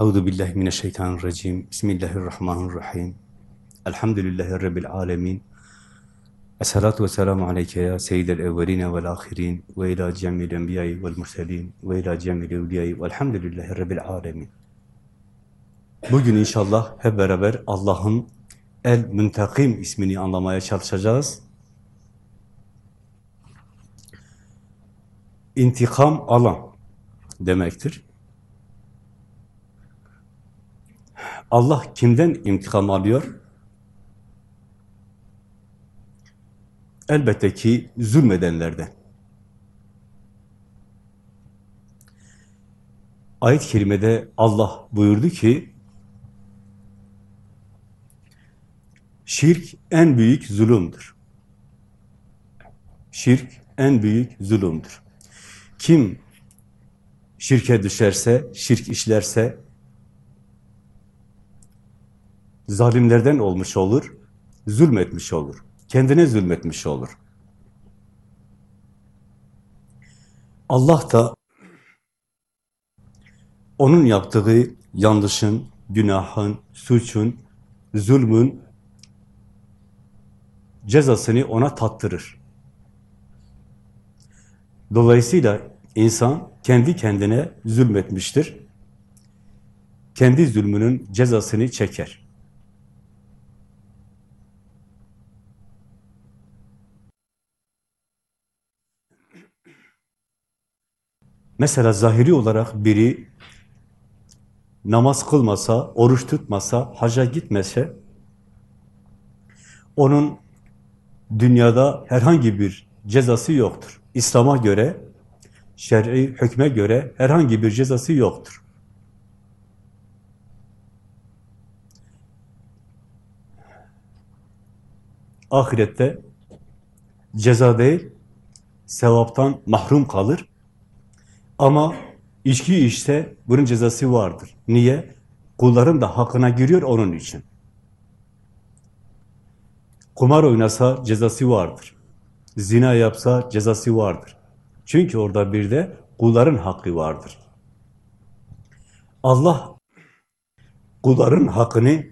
Euzu billahi mineşşeytanirracim. Bismillahirrahmanirrahim. Elhamdülillahi rabbil alamin. Esselatu vesselamu aleyke ya seyyidel evveline vel ahirin ve ila cemil enbiyayı vel murselin ve ila cemil evliyayı velhamdülillahi rabbil alamin. Bugün inşallah hep beraber Allah'ın El Müntakim ismini anlamaya çalışacağız. İntikam alan demektir. Allah kimden intikam alıyor? Elbette ki zulmedenlerden. Ayet-i kerimede Allah buyurdu ki, şirk en büyük zulümdür. Şirk en büyük zulümdür. Kim şirke düşerse, şirk işlerse, zalimlerden olmuş olur, zulmetmiş olur. Kendine zulmetmiş olur. Allah da onun yaptığı yanlışın, günahın, suçun, zulmün cezasını ona tattırır. Dolayısıyla insan kendi kendine zulmetmiştir. Kendi zulmünün cezasını çeker. Mesela zahiri olarak biri namaz kılmasa, oruç tutmasa, haca gitmese, onun dünyada herhangi bir cezası yoktur. İslam'a göre, şer'i hükme göre herhangi bir cezası yoktur. Ahirette ceza değil, sevaptan mahrum kalır. Ama içki içse bunun cezası vardır. Niye? Kulların da hakkına giriyor onun için. Kumar oynasa cezası vardır. Zina yapsa cezası vardır. Çünkü orada bir de kulların hakkı vardır. Allah kulların hakkını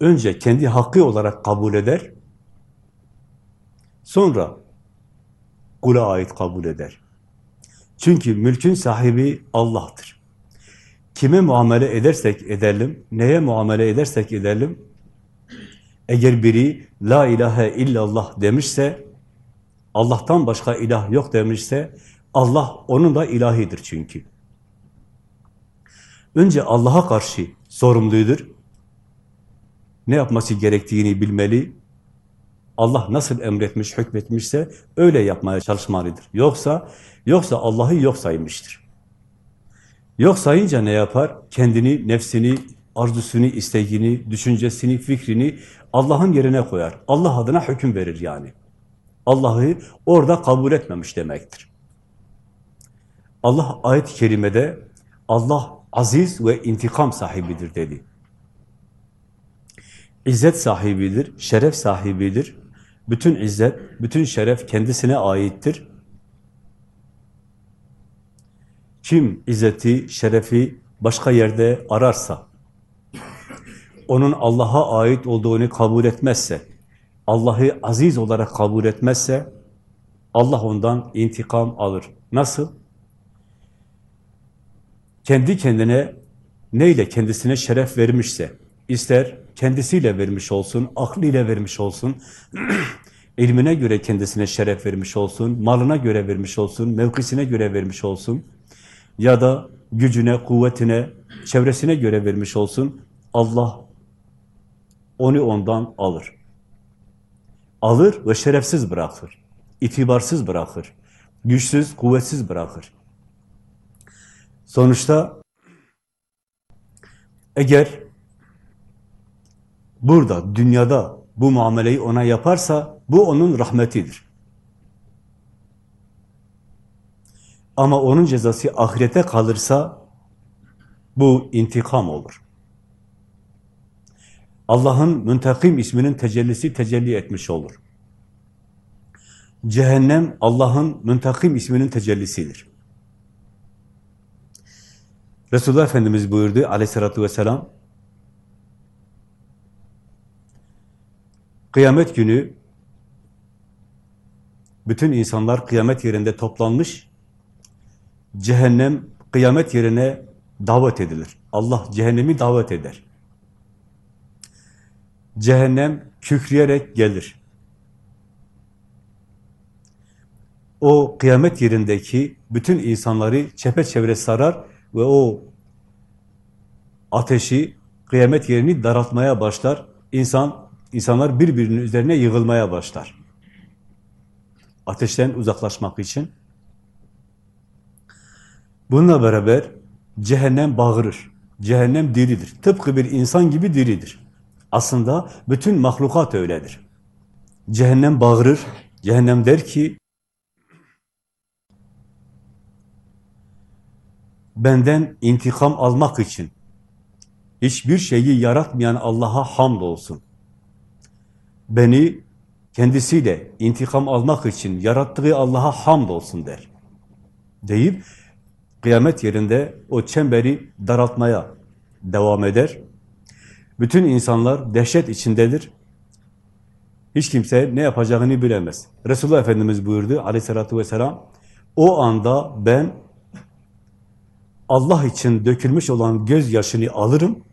önce kendi hakkı olarak kabul eder, sonra kula ait kabul eder. Çünkü mülkün sahibi Allah'tır. Kime muamele edersek edelim, neye muamele edersek edelim, eğer biri la ilahe illallah demişse, Allah'tan başka ilah yok demişse, Allah onun da ilahidir çünkü. Önce Allah'a karşı sorumludur. Ne yapması gerektiğini bilmeli. Allah nasıl emretmiş, hükmetmişse öyle yapmaya çalışmalıdır. Yoksa Yoksa Allah'ı yok saymıştır. Yok sayınca ne yapar? Kendini, nefsini, arzusunu, isteğini, düşüncesini, fikrini Allah'ın yerine koyar. Allah adına hüküm verir yani. Allah'ı orada kabul etmemiş demektir. Allah ayet-i kerimede Allah aziz ve intikam sahibidir dedi. İzzet sahibidir, şeref sahibidir. Bütün izzet, bütün şeref kendisine aittir. Kim izzeti, şerefi başka yerde ararsa, onun Allah'a ait olduğunu kabul etmezse, Allah'ı aziz olarak kabul etmezse, Allah ondan intikam alır. Nasıl? Kendi kendine neyle kendisine şeref vermişse, ister kendisiyle vermiş olsun, aklıyla vermiş olsun, ilmine göre kendisine şeref vermiş olsun, malına göre vermiş olsun, mevkisine göre vermiş olsun, ya da gücüne, kuvvetine, çevresine göre vermiş olsun, Allah onu ondan alır. Alır ve şerefsiz bırakır. itibarsız bırakır. Güçsüz, kuvvetsiz bırakır. Sonuçta eğer burada, dünyada bu muameleyi ona yaparsa bu onun rahmetidir. Ama onun cezası ahirete kalırsa bu intikam olur. Allah'ın müntakim isminin tecellisi tecelli etmiş olur. Cehennem Allah'ın müntakim isminin tecellisidir. Resulullah Efendimiz buyurdu aleyhissalatü vesselam, kıyamet günü bütün insanlar kıyamet yerinde toplanmış, cehennem kıyamet yerine davet edilir. Allah cehennemi davet eder. Cehennem kükreyerek gelir. O kıyamet yerindeki bütün insanları çepeçevre sarar ve o ateşi, kıyamet yerini daraltmaya başlar. İnsan, insanlar birbirinin üzerine yığılmaya başlar. Ateşten uzaklaşmak için. Bununla beraber cehennem bağırır. Cehennem diridir. Tıpkı bir insan gibi diridir. Aslında bütün mahlukat öyledir. Cehennem bağırır. Cehennem der ki benden intikam almak için hiçbir şeyi yaratmayan Allah'a hamd olsun. Beni kendisiyle intikam almak için yarattığı Allah'a hamd olsun der. Deyip kıyamet yerinde o çemberi daraltmaya devam eder. Bütün insanlar dehşet içindedir. Hiç kimse ne yapacağını bilemez. Resulullah Efendimiz buyurdu aleyhissalatü vesselam, o anda ben Allah için dökülmüş olan gözyaşını alırım,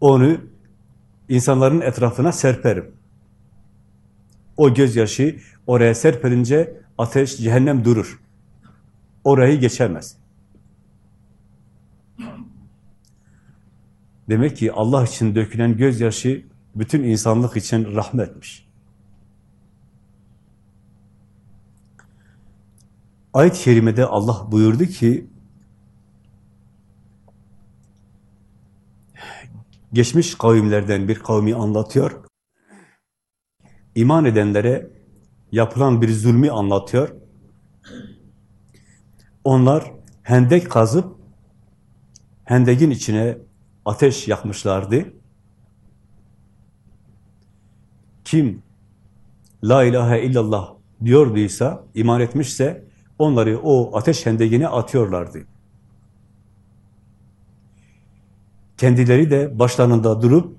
onu insanların etrafına serperim. O gözyaşı oraya serperince ateş, cehennem durur. Orayı geçemez. Demek ki Allah için dökülen gözyaşı bütün insanlık için rahmetmiş. Ayet-i Kerime'de Allah buyurdu ki geçmiş kavimlerden bir kavmi anlatıyor. İman edenlere yapılan bir zulmü anlatıyor. Onlar hendek kazıp hendekin içine ateş yakmışlardı. Kim la ilahe illallah diyorduysa, iman etmişse onları o ateş hendegine atıyorlardı. Kendileri de başlarında durup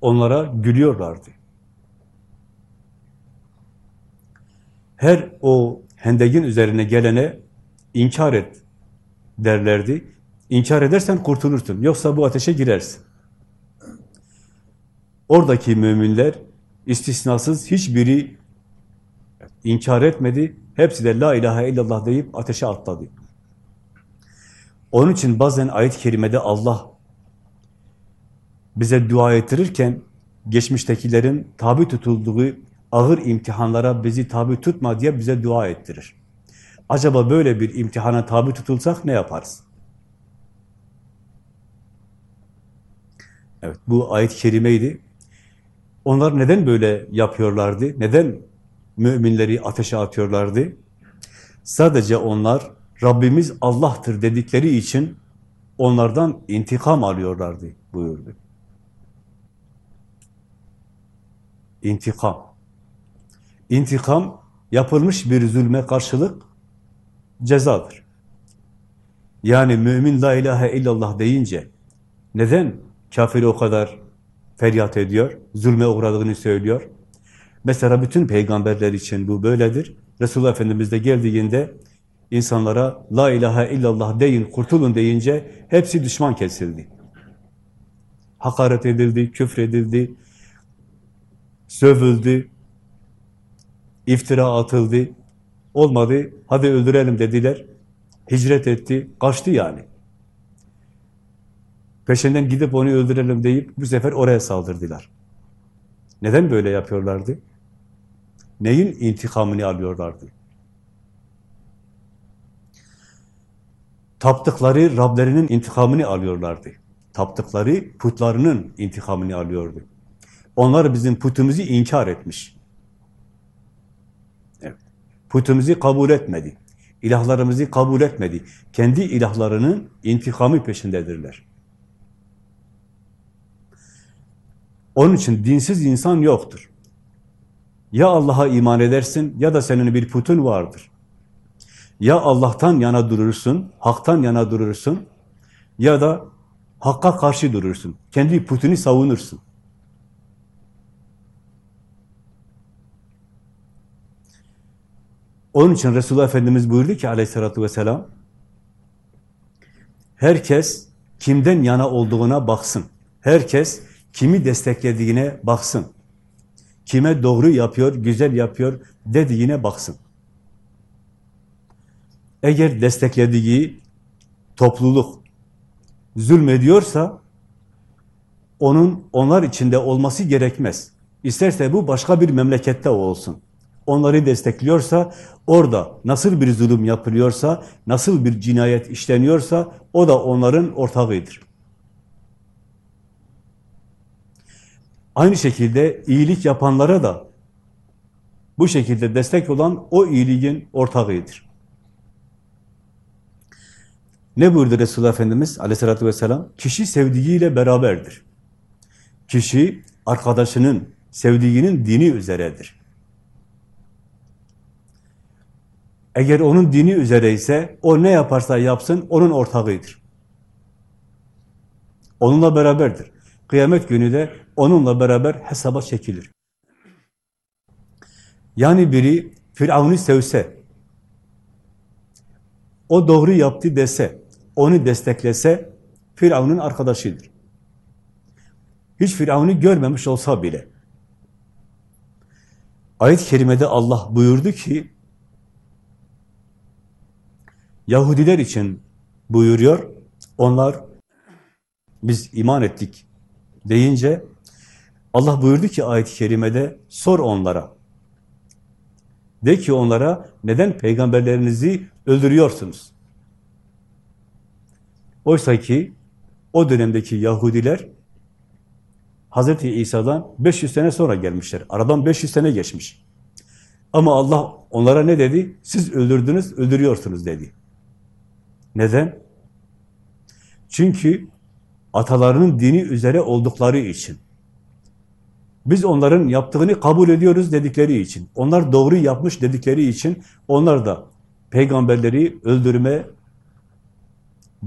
onlara gülüyorlardı. Her o hendegin üzerine gelene inkar et derlerdi. İnkar edersen kurtulursun. Yoksa bu ateşe girersin. Oradaki müminler istisnasız hiçbiri inkar etmedi. Hepsi de la ilahe illallah deyip ateşe atladı. Onun için bazen ayet-i kerimede Allah bize dua ettirirken geçmiştekilerin tabi tutulduğu ağır imtihanlara bizi tabi tutma diye bize dua ettirir. Acaba böyle bir imtihana tabi tutulsak ne yaparız? Evet, bu ayet-i kerimeydi. Onlar neden böyle yapıyorlardı? Neden müminleri ateşe atıyorlardı? Sadece onlar Rabbimiz Allah'tır dedikleri için onlardan intikam alıyorlardı buyurdu. İntikam. İntikam yapılmış bir zulme karşılık cezadır. Yani mümin la ilahe illallah deyince neden kafiri o kadar feryat ediyor, zulme uğradığını söylüyor? Mesela bütün peygamberler için bu böyledir. Resulullah Efendimiz de geldiğinde insanlara la ilahe illallah deyin, kurtulun deyince hepsi düşman kesildi. Hakaret edildi, küfredildi, sövüldü, iftira atıldı. Olmadı, hadi öldürelim dediler. Hicret etti, kaçtı yani. Peşinden gidip onu öldürelim deyip bu sefer oraya saldırdılar. Neden böyle yapıyorlardı? Neyin intikamını alıyorlardı? Taptıkları Rablerinin intikamını alıyorlardı. Taptıkları putlarının intikamını alıyordu. Onlar bizim putumuzu inkar etmiş. Evet. Putumuzu kabul etmedi. İlahlarımızı kabul etmedi. Kendi ilahlarının intikamı peşindedirler. Onun için dinsiz insan yoktur. Ya Allah'a iman edersin ya da senin bir putun vardır. Ya Allah'tan yana durursun, haktan yana durursun ya da hakka karşı durursun. Kendi putunu savunursun. Onun için Resulullah Efendimiz buyurdu ki aleyhissalatü vesselam, herkes kimden yana olduğuna baksın. Herkes kimi desteklediğine baksın. Kime doğru yapıyor, güzel yapıyor dediğine baksın. Eğer desteklediği topluluk zulmediyorsa onun onlar içinde olması gerekmez. İsterse bu başka bir memlekette olsun. Onları destekliyorsa, orada nasıl bir zulüm yapılıyorsa, nasıl bir cinayet işleniyorsa, o da onların ortağıdır. Aynı şekilde iyilik yapanlara da bu şekilde destek olan o iyiliğin ortağıdır. Ne buyurdu Resulullah Efendimiz aleyhissalatü vesselam? Kişi sevdiğiyle beraberdir. Kişi arkadaşının, sevdiğinin dini üzeredir. Eğer onun dini üzere ise o ne yaparsa yapsın onun ortağıdır. Onunla beraberdir. Kıyamet günü de onunla beraber hesaba çekilir. Yani biri Firavun'u sevse, o doğru yaptı dese, onu desteklese Firavun'un arkadaşıdır. Hiç Firavun'u görmemiş olsa bile. Ayet-i kerimede Allah buyurdu ki Yahudiler için buyuruyor. Onlar biz iman ettik deyince Allah buyurdu ki ayet-i kerimede sor onlara. De ki onlara neden peygamberlerinizi öldürüyorsunuz? Oysa ki o dönemdeki Yahudiler Hz. İsa'dan 500 sene sonra gelmişler. Aradan 500 sene geçmiş. Ama Allah onlara ne dedi? Siz öldürdünüz, öldürüyorsunuz dedi. Neden? Çünkü atalarının dini üzere oldukları için. Biz onların yaptığını kabul ediyoruz dedikleri için. Onlar doğru yapmış dedikleri için onlar da peygamberleri öldürme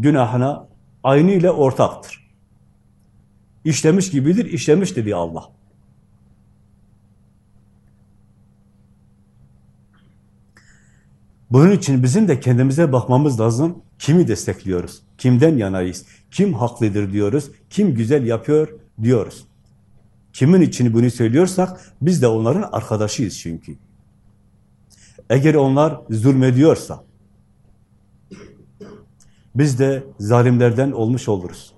günahına aynı ile ortaktır. İşlemiş gibidir, işlemiş dedi Allah. Bunun için bizim de kendimize bakmamız lazım. Kimi destekliyoruz? Kimden yanayız? Kim haklıdır diyoruz? Kim güzel yapıyor diyoruz? Kimin için bunu söylüyorsak biz de onların arkadaşıyız çünkü. Eğer onlar zulmediyorsa biz de zalimlerden olmuş oluruz.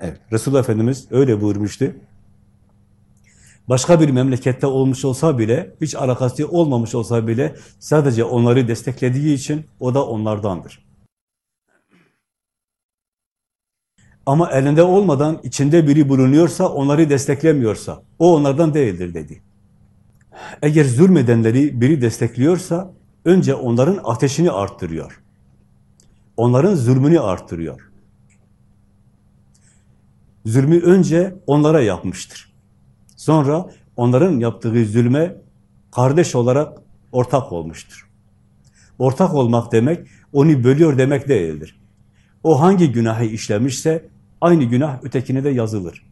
Evet, Resulullah Efendimiz öyle buyurmuştu. Başka bir memlekette olmuş olsa bile, hiç alakası olmamış olsa bile sadece onları desteklediği için o da onlardandır. Ama elinde olmadan içinde biri bulunuyorsa, onları desteklemiyorsa, o onlardan değildir dedi. Eğer zulmedenleri biri destekliyorsa, önce onların ateşini arttırıyor. Onların zulmünü arttırıyor. Zulmü önce onlara yapmıştır. Sonra onların yaptığı zulme kardeş olarak ortak olmuştur. Ortak olmak demek, onu bölüyor demek değildir. O hangi günahı işlemişse, aynı günah ötekine de yazılır.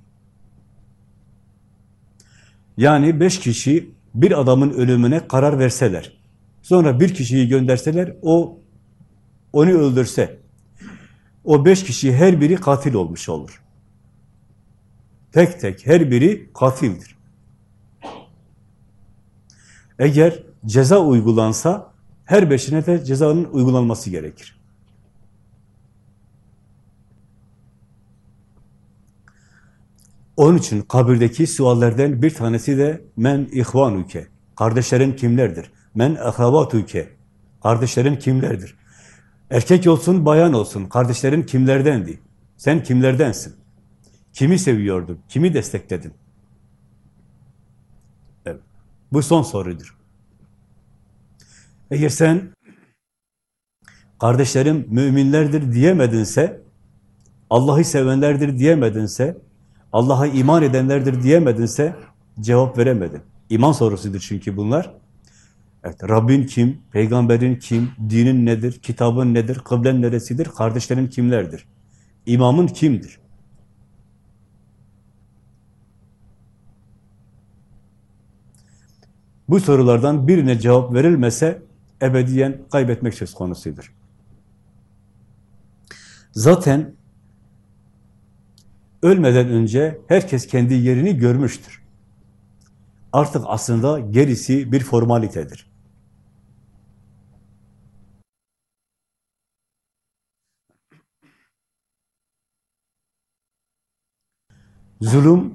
Yani beş kişi bir adamın ölümüne karar verseler, sonra bir kişiyi gönderseler, o onu öldürse, o beş kişi her biri katil olmuş olur. Tek tek her biri katildir. Eğer ceza uygulansa, her beşine de cezanın uygulanması gerekir. Onun için kabirdeki suallerden bir tanesi de men ihvanuke. Kardeşlerin kimlerdir? Men ahrabatuke. Kardeşlerin kimlerdir? Erkek olsun, bayan olsun. Kardeşlerin kimlerdendi? Sen kimlerdensin? Kimi seviyordun? Kimi destekledin? Evet. Bu son sorudur. Eğer sen kardeşlerim müminlerdir diyemedinse, Allah'ı sevenlerdir diyemedinse, Allah'a iman edenlerdir diyemedinse cevap veremedin. İman sorusudur çünkü bunlar. Evet, Rabbin kim, peygamberin kim, dinin nedir, kitabın nedir, kıblen neresidir, kardeşlerin kimlerdir? İmamın kimdir? Bu sorulardan birine cevap verilmese ebediyen kaybetmek söz konusudur. Zaten ölmeden önce herkes kendi yerini görmüştür. Artık aslında gerisi bir formalitedir. Zulüm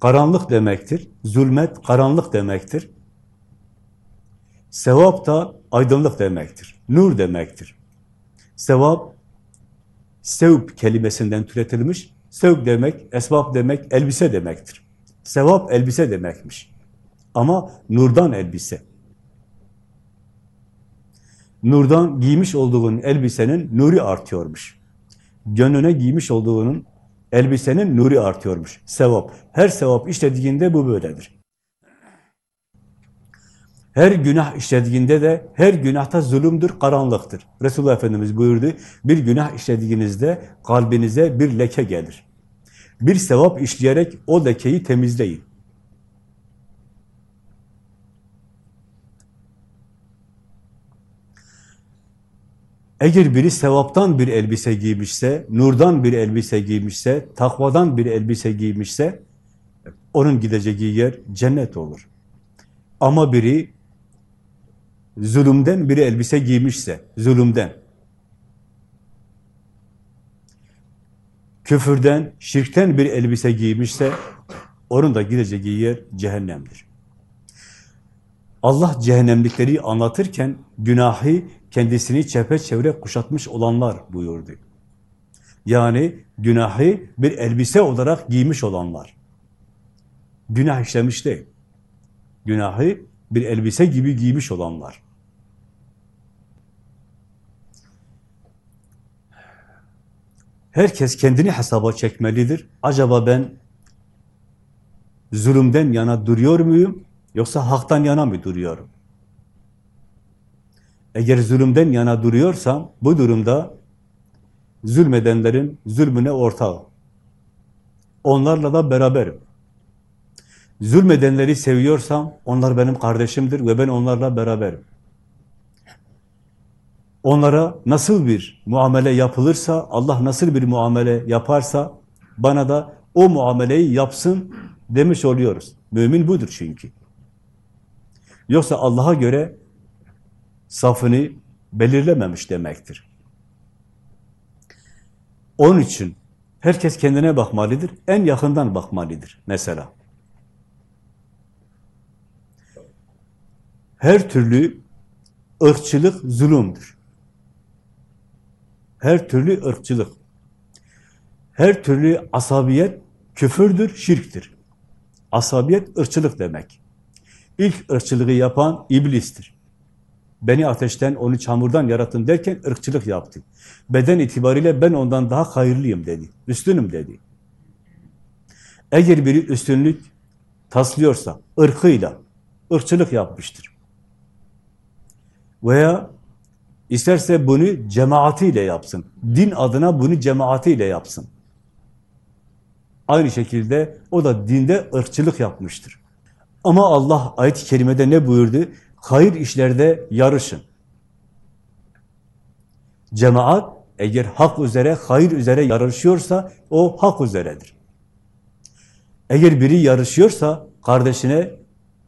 karanlık demektir. Zulmet karanlık demektir. Sevap da aydınlık demektir. Nur demektir. Sevap sevp kelimesinden türetilmiş. Sevp demek, esbab demek, elbise demektir. Sevap elbise demekmiş. Ama nurdan elbise. Nurdan giymiş olduğun elbisenin nuri artıyormuş. Gönlüne giymiş olduğunun elbisenin nuri artıyormuş. Sevap. Her sevap işlediğinde bu böyledir. Her günah işlediğinde de her günahta zulümdür, karanlıktır. Resulullah Efendimiz buyurdu, bir günah işlediğinizde kalbinize bir leke gelir. Bir sevap işleyerek o lekeyi temizleyin. Eğer biri sevaptan bir elbise giymişse, nurdan bir elbise giymişse, takvadan bir elbise giymişse, onun gideceği yer cennet olur. Ama biri zulümden biri elbise giymişse, zulümden, küfürden, şirkten bir elbise giymişse, onun da gideceği yer cehennemdir. Allah cehennemlikleri anlatırken günahı kendisini çepeçevre kuşatmış olanlar buyurdu. Yani günahı bir elbise olarak giymiş olanlar. Günah işlemiş değil. Günahı bir elbise gibi giymiş olanlar. Herkes kendini hesaba çekmelidir. Acaba ben zulümden yana duruyor muyum? Yoksa haktan yana mı duruyorum? Eğer zulümden yana duruyorsam bu durumda zulmedenlerin zulmüne ortağı. Onlarla da beraberim. Zulmedenleri seviyorsam onlar benim kardeşimdir ve ben onlarla beraberim. Onlara nasıl bir muamele yapılırsa, Allah nasıl bir muamele yaparsa bana da o muameleyi yapsın demiş oluyoruz. Mümin budur çünkü. Yoksa Allah'a göre safını belirlememiş demektir. Onun için herkes kendine bakmalıdır, en yakından bakmalıdır mesela. Her türlü ırkçılık zulümdür. Her türlü ırkçılık, her türlü asabiyet küfürdür, şirktir. Asabiyet ırkçılık demek. İlk ırkçılığı yapan iblistir. Beni ateşten, onu çamurdan yarattın derken ırkçılık yaptı. Beden itibariyle ben ondan daha hayırlıyım dedi. Üstünüm dedi. Eğer biri üstünlük taslıyorsa, ırkıyla, ırkçılık yapmıştır. Veya isterse bunu cemaatiyle yapsın. Din adına bunu cemaatiyle yapsın. Aynı şekilde o da dinde ırkçılık yapmıştır. Ama Allah ayet-i kerimede ne buyurdu? Hayır işlerde yarışın. Cemaat eğer hak üzere, hayır üzere yarışıyorsa o hak üzeredir. Eğer biri yarışıyorsa kardeşine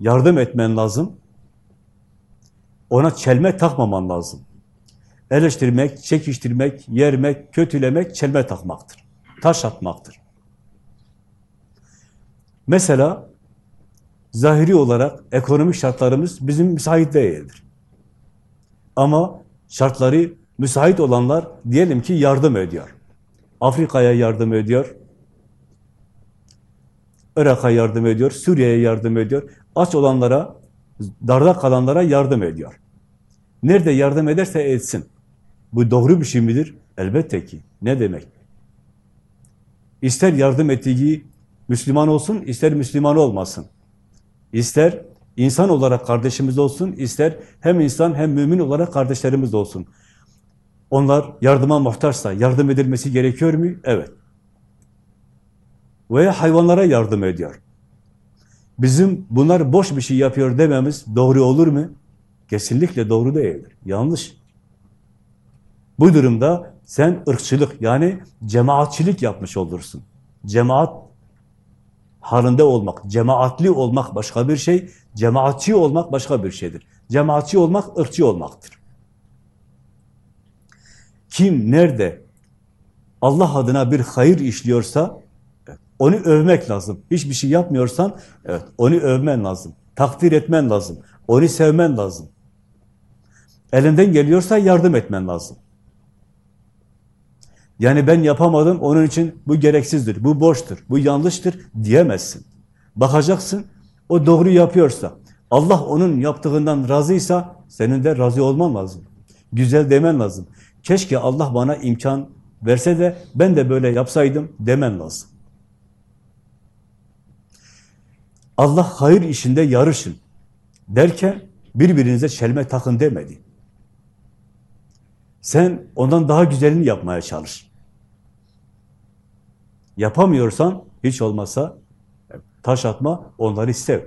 yardım etmen lazım. Ona çelme takmaman lazım. Eleştirmek, çekiştirmek, yermek, kötülemek çelme takmaktır. Taş atmaktır. Mesela zahiri olarak ekonomik şartlarımız bizim müsait değildir. Ama şartları müsait olanlar diyelim ki yardım ediyor. Afrika'ya yardım ediyor. Irak'a yardım ediyor, Suriye'ye yardım ediyor. Aç olanlara, darda kalanlara yardım ediyor. Nerede yardım ederse etsin. Bu doğru bir şey midir? Elbette ki. Ne demek? İster yardım ettiği Müslüman olsun, ister Müslüman olmasın. İster insan olarak kardeşimiz olsun, ister hem insan hem mümin olarak kardeşlerimiz olsun. Onlar yardıma muhtaçsa yardım edilmesi gerekiyor mu? Evet. Veya hayvanlara yardım ediyor. Bizim bunlar boş bir şey yapıyor dememiz doğru olur mu? Kesinlikle doğru değildir. Yanlış. Bu durumda sen ırkçılık yani cemaatçilik yapmış olursun. Cemaat halinde olmak, cemaatli olmak başka bir şey, cemaatçi olmak başka bir şeydir. Cemaatçi olmak ırkçı olmaktır. Kim nerede Allah adına bir hayır işliyorsa onu övmek lazım. Hiçbir şey yapmıyorsan evet onu övmen lazım. Takdir etmen lazım. Onu sevmen lazım. Elinden geliyorsa yardım etmen lazım. Yani ben yapamadım, onun için bu gereksizdir, bu boştur, bu yanlıştır diyemezsin. Bakacaksın, o doğru yapıyorsa, Allah onun yaptığından razıysa, senin de razı olman lazım. Güzel demen lazım. Keşke Allah bana imkan verse de ben de böyle yapsaydım demen lazım. Allah hayır işinde yarışın derken birbirinize çelme takın demedi. Sen ondan daha güzelini yapmaya çalış. Yapamıyorsan hiç olmazsa taş atma, onları sev.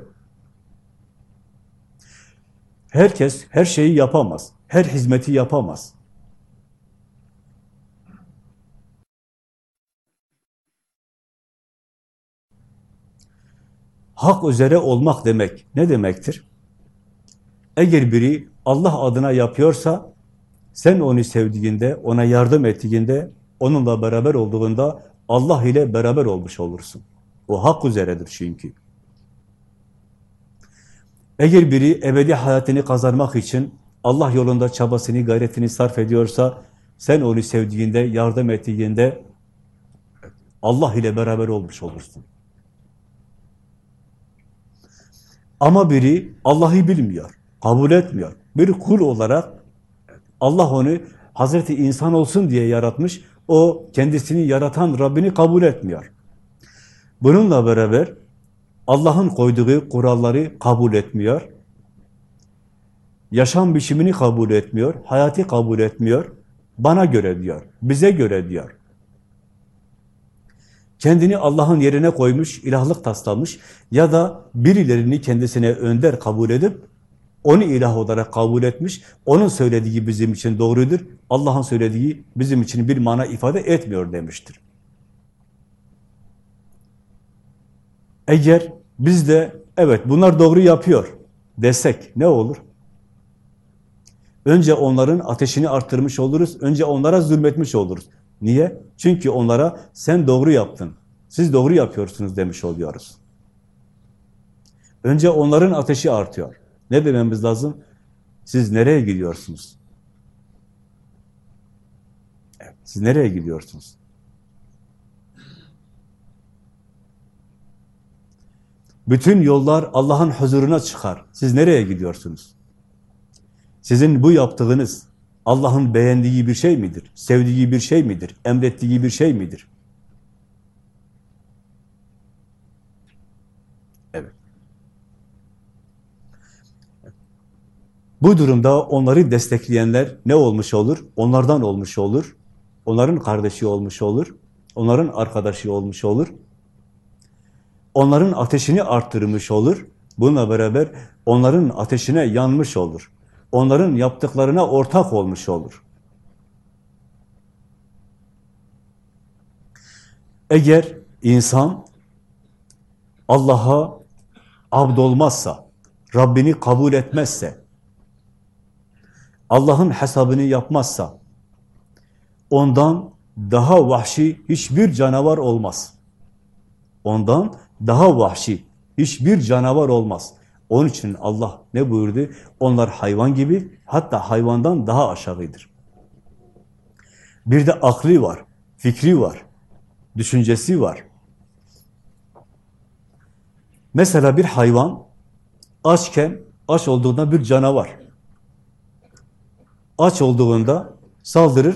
Herkes her şeyi yapamaz. Her hizmeti yapamaz. Hak üzere olmak demek ne demektir? Eğer biri Allah adına yapıyorsa, sen onu sevdiğinde, ona yardım ettiğinde, onunla beraber olduğunda Allah ile beraber olmuş olursun. O hak üzeredir çünkü. Eğer biri ebedi hayatını kazanmak için Allah yolunda çabasını, gayretini sarf ediyorsa, sen onu sevdiğinde, yardım ettiğinde Allah ile beraber olmuş olursun. Ama biri Allah'ı bilmiyor, kabul etmiyor. Bir kul olarak Allah onu Hazreti insan olsun diye yaratmış. O kendisini yaratan Rabbini kabul etmiyor. Bununla beraber Allah'ın koyduğu kuralları kabul etmiyor. Yaşam biçimini kabul etmiyor. Hayatı kabul etmiyor. Bana göre diyor. Bize göre diyor. Kendini Allah'ın yerine koymuş, ilahlık taslamış ya da birilerini kendisine önder kabul edip onu ilah olarak kabul etmiş, onun söylediği bizim için doğrudur, Allah'ın söylediği bizim için bir mana ifade etmiyor demiştir. Eğer biz de evet bunlar doğru yapıyor desek ne olur? Önce onların ateşini arttırmış oluruz, önce onlara zulmetmiş oluruz. Niye? Çünkü onlara sen doğru yaptın, siz doğru yapıyorsunuz demiş oluyoruz. Önce onların ateşi artıyor. Ne dememiz lazım? Siz nereye gidiyorsunuz? Siz nereye gidiyorsunuz? Bütün yollar Allah'ın huzuruna çıkar. Siz nereye gidiyorsunuz? Sizin bu yaptığınız Allah'ın beğendiği bir şey midir? Sevdiği bir şey midir? Emrettiği bir şey midir? Bu durumda onları destekleyenler ne olmuş olur? Onlardan olmuş olur. Onların kardeşi olmuş olur. Onların arkadaşı olmuş olur. Onların ateşini arttırmış olur. Bununla beraber onların ateşine yanmış olur. Onların yaptıklarına ortak olmuş olur. Eğer insan Allah'a abd olmazsa, Rabbini kabul etmezse, Allah'ın hesabını yapmazsa, ondan daha vahşi hiçbir canavar olmaz. Ondan daha vahşi hiçbir canavar olmaz. Onun için Allah ne buyurdu? Onlar hayvan gibi, hatta hayvandan daha aşağıdır. Bir de aklı var, fikri var, düşüncesi var. Mesela bir hayvan açken, aç olduğunda bir canavar. Aç olduğunda saldırır,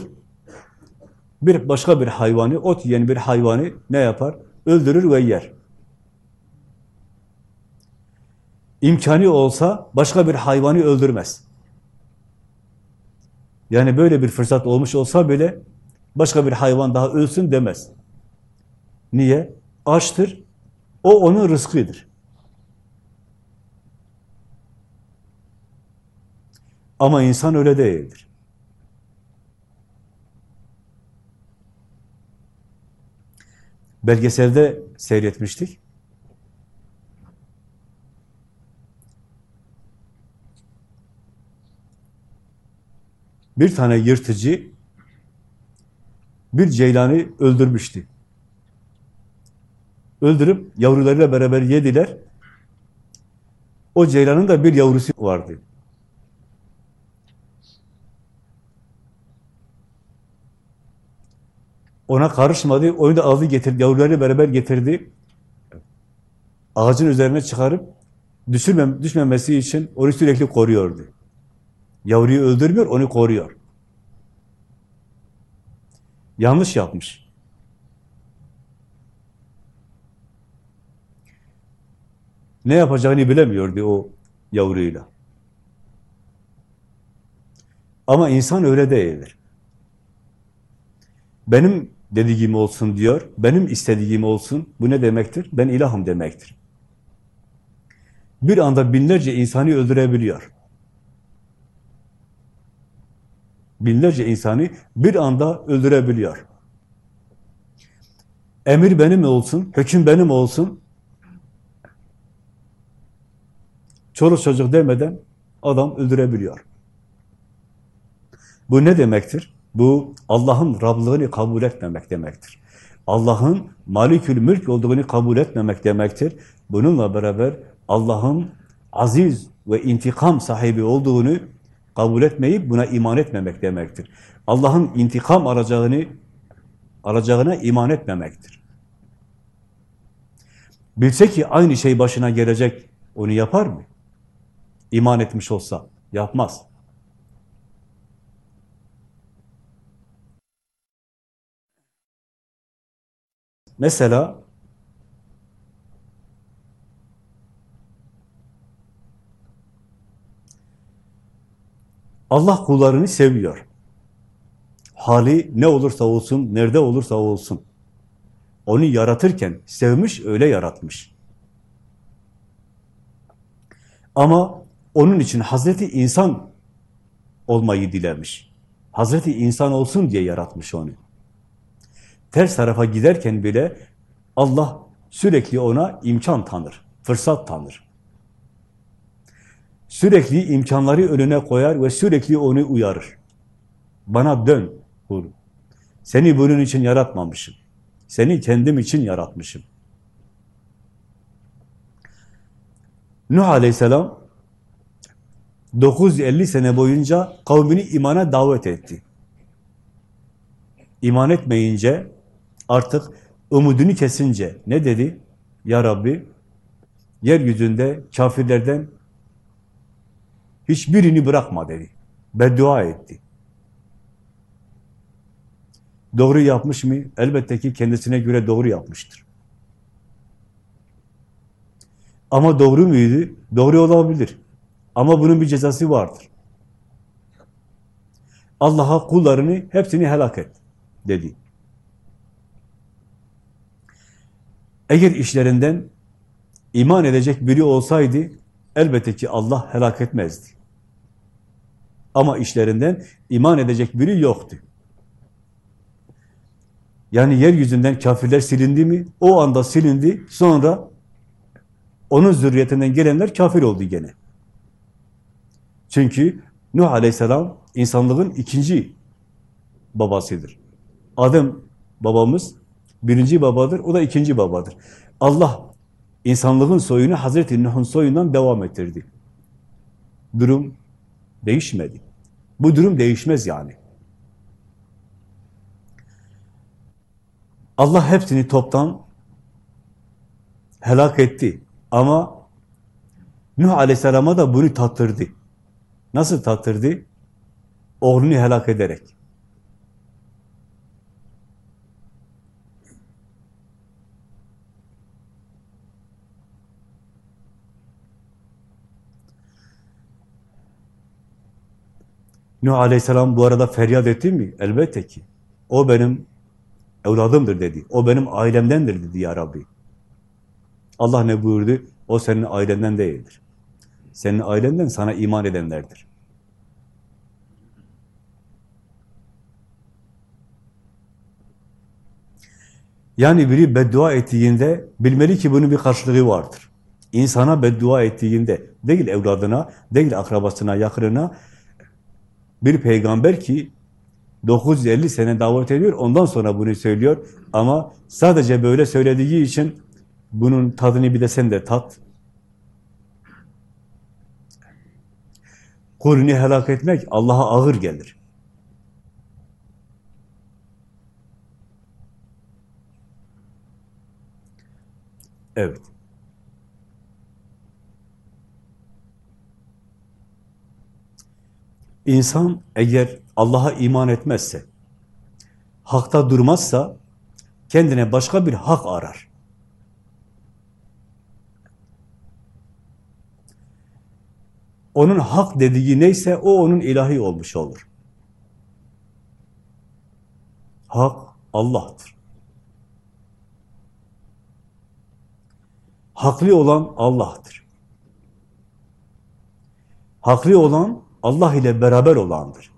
bir başka bir hayvanı, ot yiyen bir hayvanı ne yapar? Öldürür ve yer. imkanı olsa başka bir hayvanı öldürmez. Yani böyle bir fırsat olmuş olsa bile başka bir hayvan daha ölsün demez. Niye? Açtır. O onun rızkıdır. Ama insan öyle değildir. Belgeselde seyretmiştik. Bir tane yırtıcı bir ceylanı öldürmüştü. Öldürüp yavrularıyla beraber yediler. O ceylanın da bir yavrusu vardı. Ona karışmadı. Onu da aldı getirdi. Yavrularıyla beraber getirdi. Ağacın üzerine çıkarıp düşürmem, düşmemesi için onu sürekli koruyordu. Yavruyu öldürmüyor, onu koruyor. Yanlış yapmış. Ne yapacağını bilemiyordu o yavruyla. Ama insan öyle değildir. Benim dediğim olsun diyor, benim istediğim olsun. Bu ne demektir? Ben ilahım demektir. Bir anda binlerce insanı öldürebiliyor. Binlerce insanı bir anda öldürebiliyor. Emir benim olsun, hüküm benim olsun. Çoluk çocuk demeden adam öldürebiliyor. Bu ne demektir? Bu Allah'ın Rablığını kabul etmemek demektir. Allah'ın malikül mülk olduğunu kabul etmemek demektir. Bununla beraber Allah'ın aziz ve intikam sahibi olduğunu kabul etmeyip buna iman etmemek demektir. Allah'ın intikam alacağını alacağına iman etmemektir. Bilse ki aynı şey başına gelecek, onu yapar mı? İman etmiş olsa yapmaz. Mesela Allah kullarını seviyor. Hali ne olursa olsun, nerede olursa olsun. Onu yaratırken sevmiş, öyle yaratmış. Ama onun için Hazreti insan olmayı dilemiş. Hazreti insan olsun diye yaratmış onu. Ters tarafa giderken bile Allah sürekli ona imkan tanır, fırsat tanır. Sürekli imkanları önüne koyar ve sürekli onu uyarır. Bana dön kul. Seni bunun için yaratmamışım. Seni kendim için yaratmışım. Nuh Aleyhisselam 950 sene boyunca kavmini imana davet etti. İman etmeyince artık umudunu kesince ne dedi? Ya Rabbi yeryüzünde kafirlerden hiçbirini bırakma dedi. Beddua etti. Doğru yapmış mı? Elbette ki kendisine göre doğru yapmıştır. Ama doğru muydu? Doğru olabilir. Ama bunun bir cezası vardır. Allah'a kullarını hepsini helak et dedi. Eğer işlerinden iman edecek biri olsaydı elbette ki Allah helak etmezdi. Ama işlerinden iman edecek biri yoktu. Yani yeryüzünden kafirler silindi mi? O anda silindi. Sonra onun zürriyetinden gelenler kafir oldu gene. Çünkü Nuh Aleyhisselam insanlığın ikinci babasıdır. Adem babamız birinci babadır, o da ikinci babadır. Allah insanlığın soyunu Hazreti Nuh'un soyundan devam ettirdi. Durum değişmedi. Bu durum değişmez yani. Allah hepsini toptan helak etti. Ama Nuh Aleyhisselam'a da bunu tattırdı. Nasıl tattırdı? Oğlunu helak ederek. Nuh Aleyhisselam bu arada feryat etti mi? Elbette ki. O benim evladımdır dedi. O benim ailemdendir dedi ya Rabbi. Allah ne buyurdu? O senin ailenden değildir. Senin ailenden sana iman edenlerdir. Yani biri beddua ettiğinde bilmeli ki bunun bir karşılığı vardır. İnsana beddua ettiğinde, değil evladına, değil akrabasına, yakınına, bir peygamber ki 950 sene davet ediyor, ondan sonra bunu söylüyor. Ama sadece böyle söylediği için bunun tadını bir de sen de tat. Kulünü helak etmek Allah'a ağır gelir. Evet. İnsan eğer Allah'a iman etmezse, hakta durmazsa, kendine başka bir hak arar. Onun hak dediği neyse o onun ilahi olmuş olur. Hak Allah'tır. Haklı olan Allah'tır. Haklı olan Allah ile beraber olandır.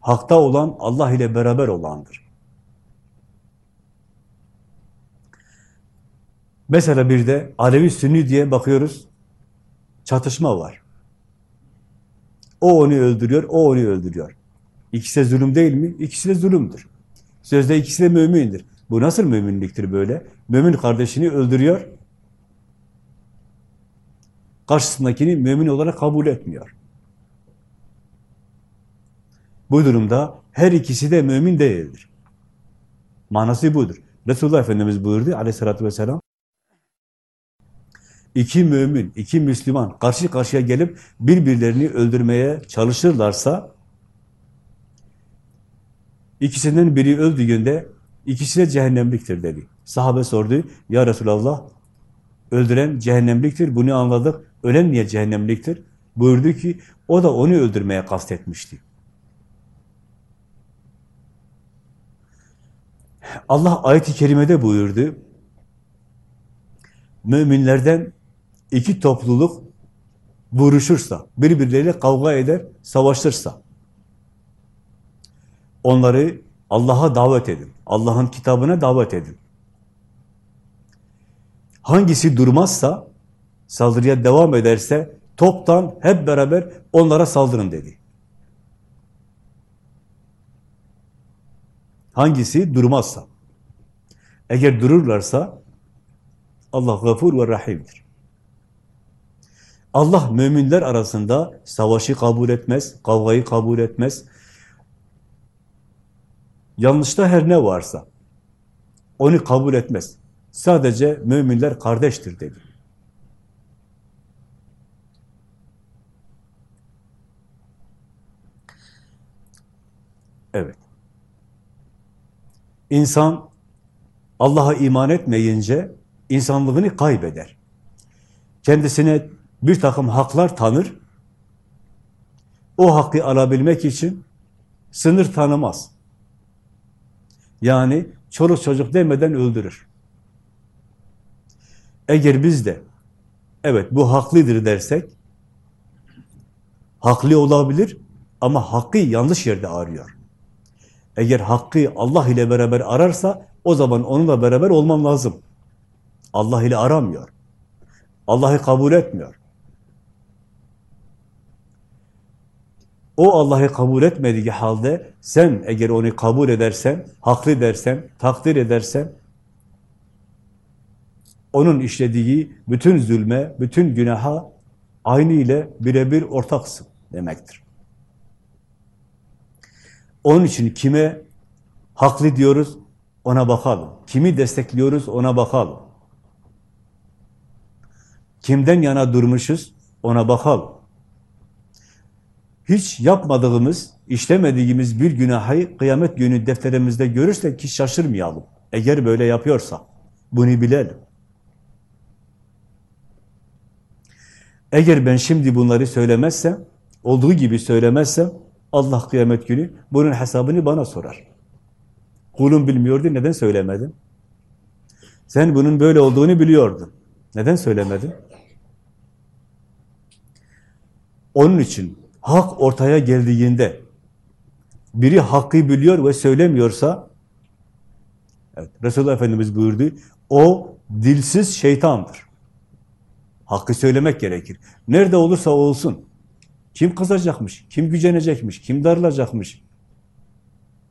Hakta olan Allah ile beraber olandır. Mesela bir de Alevi Sünni diye bakıyoruz, çatışma var. O onu öldürüyor, o onu öldürüyor. İkisi de zulüm değil mi? İkisi de zulümdür. Sözde ikisi de mümindir. Bu nasıl müminliktir böyle? Mümin kardeşini öldürüyor, karşısındakini mümin olarak kabul etmiyor. Bu durumda her ikisi de mümin değildir. Manası budur. Resulullah Efendimiz buyurdu aleyhissalatü vesselam, iki mümin, iki Müslüman karşı karşıya gelip birbirlerini öldürmeye çalışırlarsa, ikisinden biri öldüğünde ikisi de cehennemliktir dedi. Sahabe sordu, ya Resulallah, öldüren cehennemliktir, bunu anladık. Ölen niye cehennemliktir? Buyurdu ki, o da onu öldürmeye kastetmişti. Allah ayet-i kerimede buyurdu, müminlerden iki topluluk vuruşursa, birbirleriyle kavga eder, savaşırsa, onları Allah'a davet edin, Allah'ın kitabına davet edin. Hangisi durmazsa, saldırıya devam ederse, toptan hep beraber onlara saldırın dedi. Hangisi durmazsa. Eğer dururlarsa, Allah gafur ve rahimdir. Allah müminler arasında savaşı kabul etmez, kavgayı kabul etmez. Yanlışta her ne varsa onu kabul etmez. Sadece müminler kardeştir dedi. Evet. İnsan Allah'a iman etmeyince insanlığını kaybeder. Kendisine bir takım haklar tanır. O hakkı alabilmek için sınır tanımaz. Yani çoluk çocuk demeden öldürür. Eğer biz de evet bu haklıdır dersek haklı olabilir ama hakkı yanlış yerde arıyor. Eğer hakkı Allah ile beraber ararsa o zaman onunla beraber olman lazım. Allah ile aramıyor. Allah'ı kabul etmiyor. O Allah'ı kabul etmediği halde sen eğer onu kabul edersen, haklı dersen, takdir edersen, onun işlediği bütün zulme, bütün günaha aynı ile birebir ortaksın demektir. Onun için kime haklı diyoruz ona bakalım. Kimi destekliyoruz ona bakalım. Kimden yana durmuşuz ona bakalım. Hiç yapmadığımız, işlemediğimiz bir günahı kıyamet günü defterimizde görürsek ki şaşırmayalım. Eğer böyle yapıyorsa bunu bilelim. Eğer ben şimdi bunları söylemezsem olduğu gibi söylemezsem Allah kıyamet günü bunun hesabını bana sorar. Kulum bilmiyordu, neden söylemedin? Sen bunun böyle olduğunu biliyordun. Neden söylemedin? Onun için hak ortaya geldiğinde biri hakkı biliyor ve söylemiyorsa evet, Resulullah Efendimiz buyurdu o dilsiz şeytandır. Hakkı söylemek gerekir. Nerede olursa olsun. Kim kızacakmış, kim gücenecekmiş, kim darılacakmış.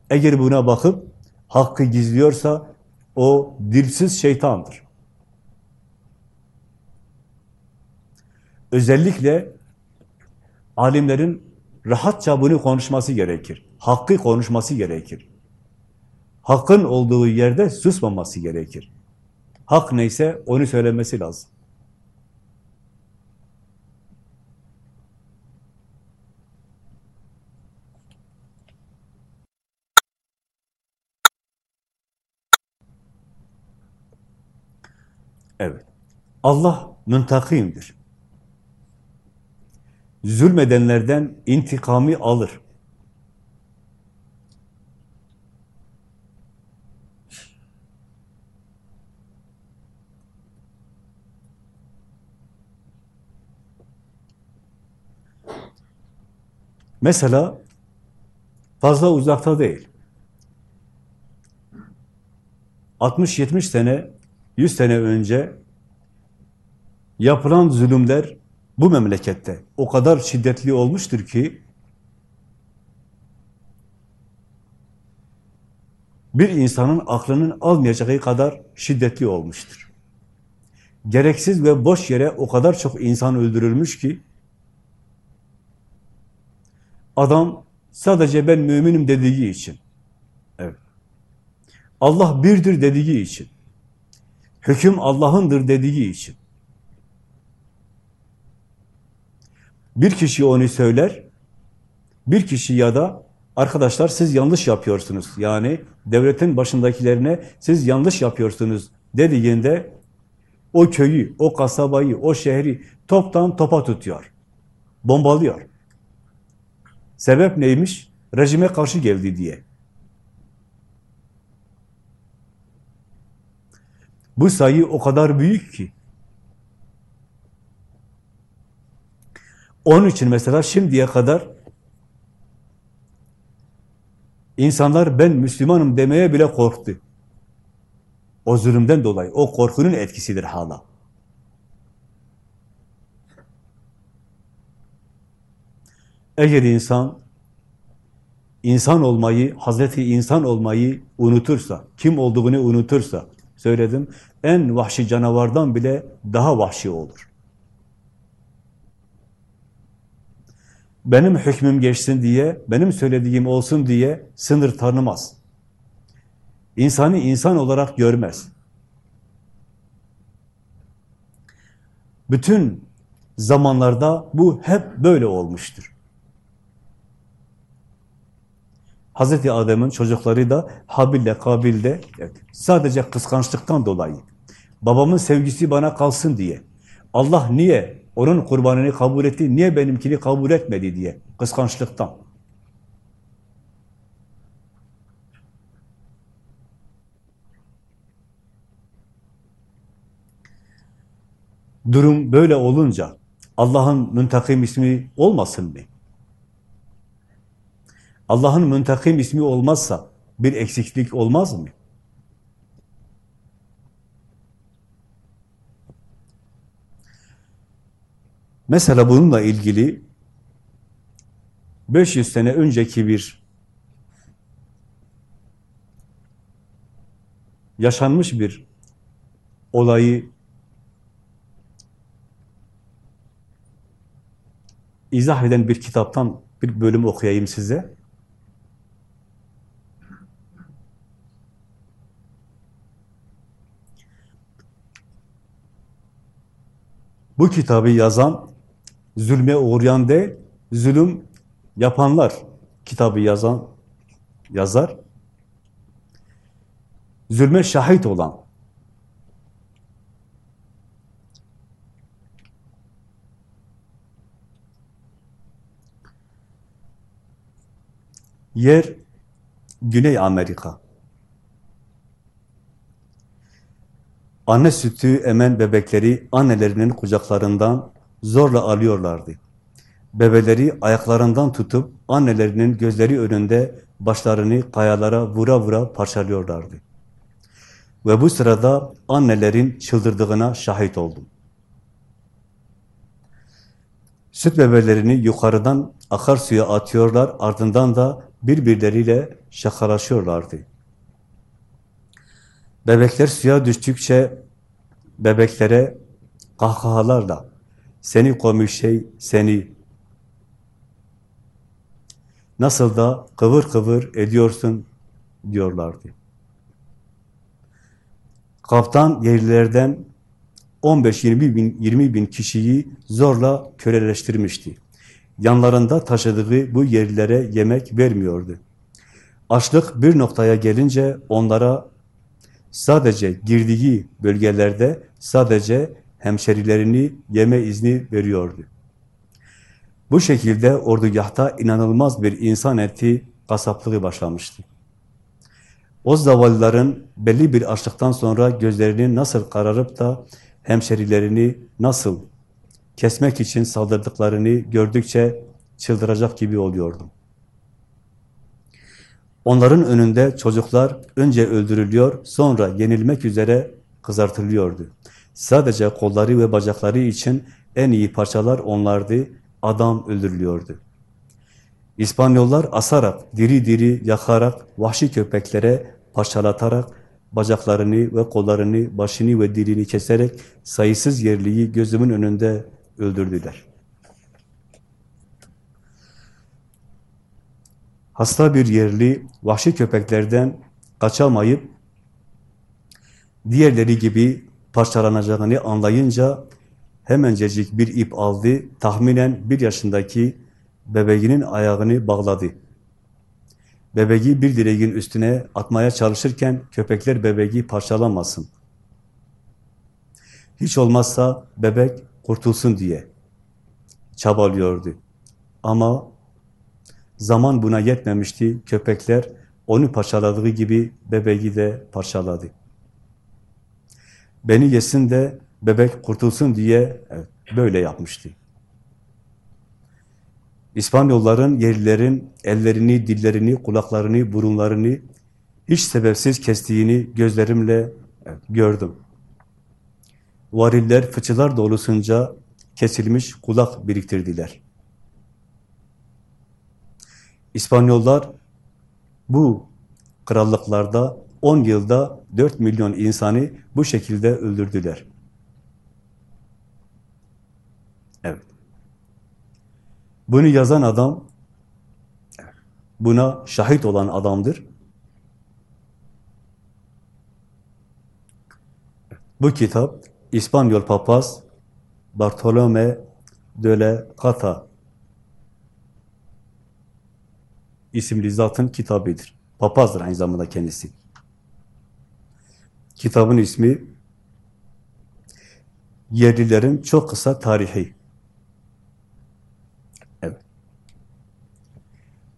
Eğer buna bakıp hakkı gizliyorsa o dilsiz şeytandır. Özellikle alimlerin rahatça bunu konuşması gerekir. Hakkı konuşması gerekir. Hakkın olduğu yerde susmaması gerekir. Hak neyse onu söylemesi lazım. Evet. Allah müntakimdir. Zulmedenlerden intikamı alır. Mesela fazla uzakta değil. 60-70 sene 100 sene önce yapılan zulümler bu memlekette o kadar şiddetli olmuştur ki bir insanın aklının almayacağı kadar şiddetli olmuştur. Gereksiz ve boş yere o kadar çok insan öldürülmüş ki adam sadece ben müminim dediği için evet. Allah birdir dediği için Hüküm Allah'ındır dediği için. Bir kişi onu söyler, bir kişi ya da arkadaşlar siz yanlış yapıyorsunuz. Yani devletin başındakilerine siz yanlış yapıyorsunuz dediğinde o köyü, o kasabayı, o şehri toptan topa tutuyor. Bombalıyor. Sebep neymiş? Rejime karşı geldi diye. Bu sayı o kadar büyük ki. Onun için mesela şimdiye kadar insanlar ben Müslümanım demeye bile korktu. O zulümden dolayı, o korkunun etkisidir hala. Eğer insan insan olmayı, Hazreti insan olmayı unutursa, kim olduğunu unutursa, söyledim. En vahşi canavardan bile daha vahşi olur. Benim hükmüm geçsin diye, benim söylediğim olsun diye sınır tanımaz. İnsanı insan olarak görmez. Bütün zamanlarda bu hep böyle olmuştur. Hazreti Adem'in çocukları da Habil'le Kabil'de sadece kıskançlıktan dolayı babamın sevgisi bana kalsın diye Allah niye onun kurbanını kabul etti, niye benimkini kabul etmedi diye kıskançlıktan. Durum böyle olunca Allah'ın müntakim ismi olmasın mı? Allah'ın müntakim ismi olmazsa bir eksiklik olmaz mı? Mesela bununla ilgili 500 sene önceki bir yaşanmış bir olayı izah eden bir kitaptan bir bölüm okuyayım size. Bu kitabı yazan zulme uğrayan de zulüm yapanlar kitabı yazan yazar. Zulme şahit olan Yer Güney Amerika. Anne sütü emen bebekleri annelerinin kucaklarından zorla alıyorlardı. Bebeleri ayaklarından tutup annelerinin gözleri önünde başlarını kayalara vura vura parçalıyorlardı. Ve bu sırada annelerin çıldırdığına şahit oldum. Süt bebelerini yukarıdan akarsuya atıyorlar, ardından da birbirleriyle şakalaşıyorlardı. Bebekler suya düştükçe bebeklere kahkahalarla seni komik şey, seni nasıl da kıvır kıvır ediyorsun diyorlardı. Kaptan yerlilerden 15-20 bin, 20 bin kişiyi zorla köleleştirmişti. Yanlarında taşıdığı bu yerlilere yemek vermiyordu. Açlık bir noktaya gelince onlara sadece girdiği bölgelerde sadece hemşerilerini yeme izni veriyordu. Bu şekilde ordugahta inanılmaz bir insan eti kasaplığı başlamıştı. O zavallıların belli bir açlıktan sonra gözlerini nasıl kararıp da hemşerilerini nasıl kesmek için saldırdıklarını gördükçe çıldıracak gibi oluyordum. Onların önünde çocuklar önce öldürülüyor, sonra yenilmek üzere kızartılıyordu. Sadece kolları ve bacakları için en iyi parçalar onlardı, adam öldürülüyordu. İspanyollar asarak, diri diri yakarak, vahşi köpeklere parçalatarak, bacaklarını ve kollarını, başını ve dilini keserek sayısız yerliyi gözümün önünde öldürdüler. Hasta bir yerli vahşi köpeklerden kaçamayıp diğerleri gibi parçalanacağını anlayınca hemencecik bir ip aldı, tahminen bir yaşındaki bebeğinin ayağını bağladı. Bebeği bir direğin üstüne atmaya çalışırken köpekler bebeği parçalamasın. Hiç olmazsa bebek kurtulsun diye çabalıyordu. Ama zaman buna yetmemişti. Köpekler onu parçaladığı gibi bebeği de parçaladı. Beni yesin de bebek kurtulsun diye böyle yapmıştı. İspanyolların, yerlilerin ellerini, dillerini, kulaklarını, burunlarını hiç sebepsiz kestiğini gözlerimle gördüm. Variller, fıçılar dolusunca kesilmiş kulak biriktirdiler. İspanyollar bu krallıklarda 10 yılda 4 milyon insanı bu şekilde öldürdüler. Evet. Bunu yazan adam, buna şahit olan adamdır. Bu kitap İspanyol papaz Bartolome de la Cata isimli zatın kitabıdır. Papazdır aynı zamanda kendisi. Kitabın ismi Yerlilerin Çok Kısa Tarihi. Evet.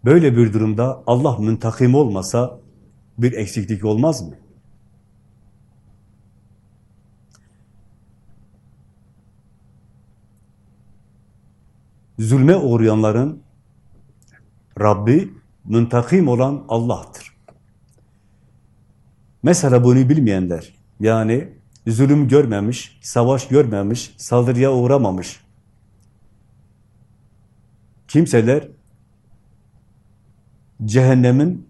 Böyle bir durumda Allah müntakim olmasa bir eksiklik olmaz mı? Zulme uğrayanların Rabbi müntakim olan Allah'tır. Mesela bunu bilmeyenler, yani zulüm görmemiş, savaş görmemiş, saldırıya uğramamış kimseler cehennemin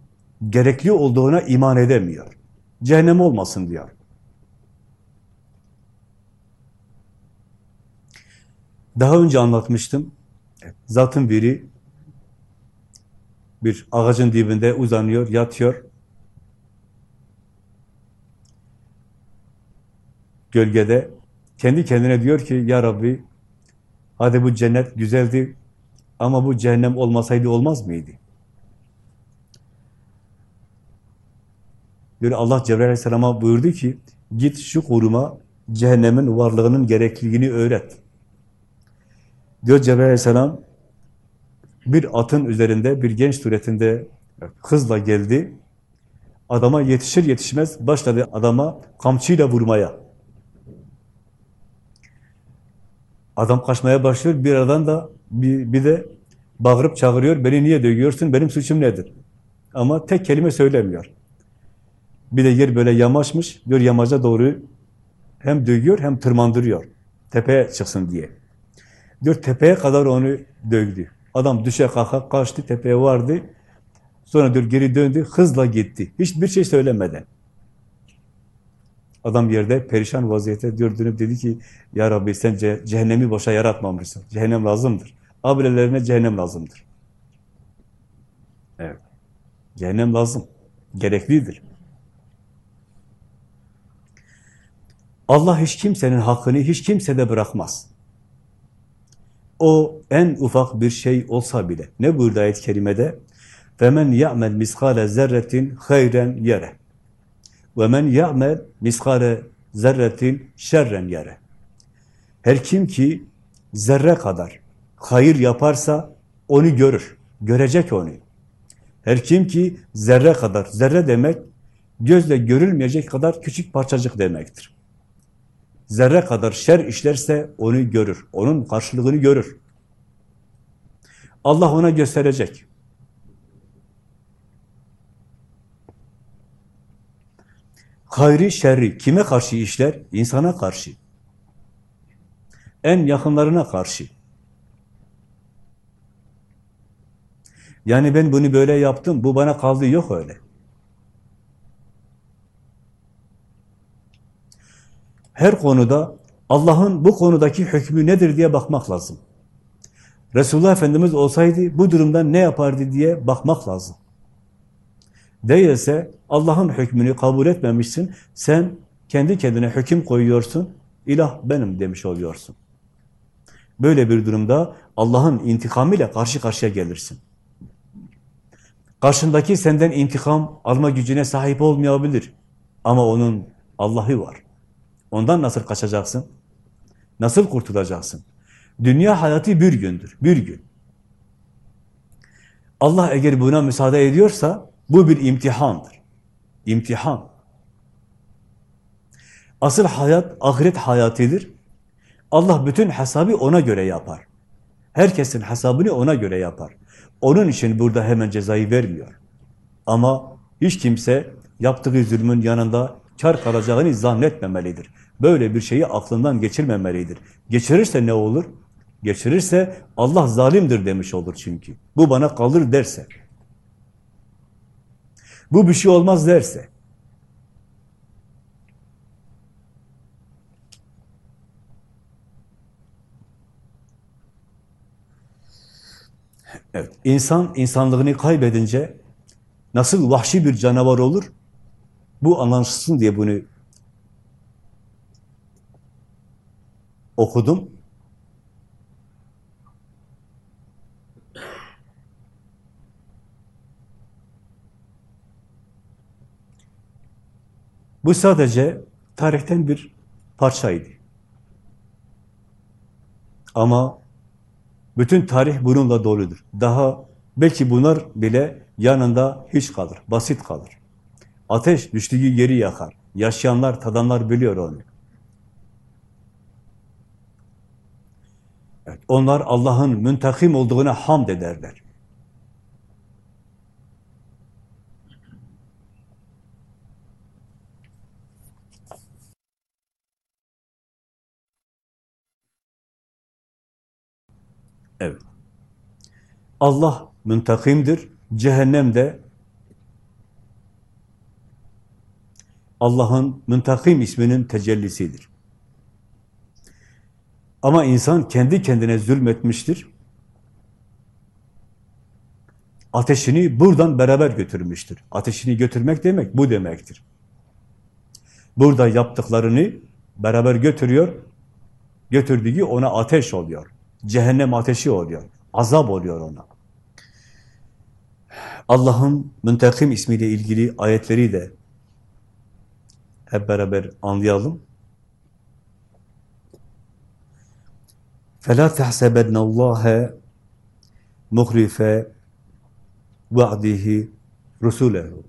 gerekli olduğuna iman edemiyor. Cehennem olmasın diyor. Daha önce anlatmıştım. Zatın biri bir ağacın dibinde uzanıyor, yatıyor. Gölgede kendi kendine diyor ki ya Rabbi hadi bu cennet güzeldi ama bu cehennem olmasaydı olmaz mıydı? Diyor Allah Cebrail Aleyhisselam'a buyurdu ki git şu kuruma cehennemin varlığının gerekliliğini öğret. Diyor Cebrail Aleyhisselam bir atın üzerinde bir genç suretinde hızla geldi. Adama yetişir yetişmez başladı adama kamçıyla vurmaya. Adam kaçmaya başlıyor. Bir aradan da bir, bir de bağırıp çağırıyor. Beni niye dövüyorsun? Benim suçum nedir? Ama tek kelime söylemiyor. Bir de yer böyle yamaçmış. Diyor yamaca doğru hem dövüyor hem tırmandırıyor. Tepeye çıksın diye. Diyor tepeye kadar onu dövdü. Adam düşe kalka kaçtı, tepeye vardı. Sonra diyor geri döndü, hızla gitti. Hiçbir şey söylemeden. Adam yerde perişan vaziyette diyor dönüp dedi ki Ya Rabbi sen ce cehennemi boşa yaratmamışsın. Cehennem lazımdır. Abilelerine cehennem lazımdır. Evet. Cehennem lazım. Gereklidir. Allah hiç kimsenin hakkını hiç kimsede bırakmaz. O en ufak bir şey olsa bile. Ne buyurdu ayet-i kerimede? فَمَنْ يَعْمَلْ مِسْقَالَ زَرَّةٍ خَيْرًا يَرَهُ ve men ya'mel miskale zerretin şerren yere. Her kim ki zerre kadar hayır yaparsa onu görür. Görecek onu. Her kim ki zerre kadar, zerre demek gözle görülmeyecek kadar küçük parçacık demektir. Zerre kadar şer işlerse onu görür. Onun karşılığını görür. Allah ona gösterecek. Hayri şerri kime karşı işler? İnsana karşı. En yakınlarına karşı. Yani ben bunu böyle yaptım, bu bana kaldı yok öyle. Her konuda Allah'ın bu konudaki hükmü nedir diye bakmak lazım. Resulullah Efendimiz olsaydı bu durumdan ne yapardı diye bakmak lazım. Değilse Allah'ın hükmünü kabul etmemişsin, sen kendi kendine hüküm koyuyorsun, ilah benim demiş oluyorsun. Böyle bir durumda Allah'ın intikamıyla karşı karşıya gelirsin. Karşındaki senden intikam alma gücüne sahip olmayabilir. Ama onun Allah'ı var. Ondan nasıl kaçacaksın? Nasıl kurtulacaksın? Dünya hayatı bir gündür, bir gün. Allah eğer buna müsaade ediyorsa bu bir imtihandır. İmtihan. Asıl hayat ahiret hayatıdır. Allah bütün hesabı ona göre yapar. Herkesin hesabını ona göre yapar. Onun için burada hemen cezayı vermiyor. Ama hiç kimse yaptığı zulmün yanında kar kalacağını zannetmemelidir. Böyle bir şeyi aklından geçirmemelidir. Geçirirse ne olur? Geçirirse Allah zalimdir demiş olur çünkü. Bu bana kalır derse. Bu bir şey olmaz derse. Evet, insan insanlığını kaybedince nasıl vahşi bir canavar olur? Bu anlaşılsın diye bunu okudum. Bu sadece tarihten bir parçaydı. Ama bütün tarih bununla doludur. Daha belki bunlar bile yanında hiç kalır, basit kalır. Ateş düştüğü yeri yakar. Yaşayanlar, tadanlar biliyor onu. Evet, onlar Allah'ın müntakim olduğuna hamd ederler. Evet. Allah müntakimdir. Cehennem de Allah'ın müntakim isminin tecellisidir. Ama insan kendi kendine zulmetmiştir. Ateşini buradan beraber götürmüştür. Ateşini götürmek demek bu demektir. Burada yaptıklarını beraber götürüyor, götürdüğü ona ateş oluyor. Cehennem ateşi oluyor. Azap oluyor ona. Allah'ın Müntekim ismiyle ilgili ayetleri de hep beraber anlayalım. فَلَا تَحْسَبَنَّ اللّٰهَ مُخْرِفَ وَعْدِهِ rusulehu.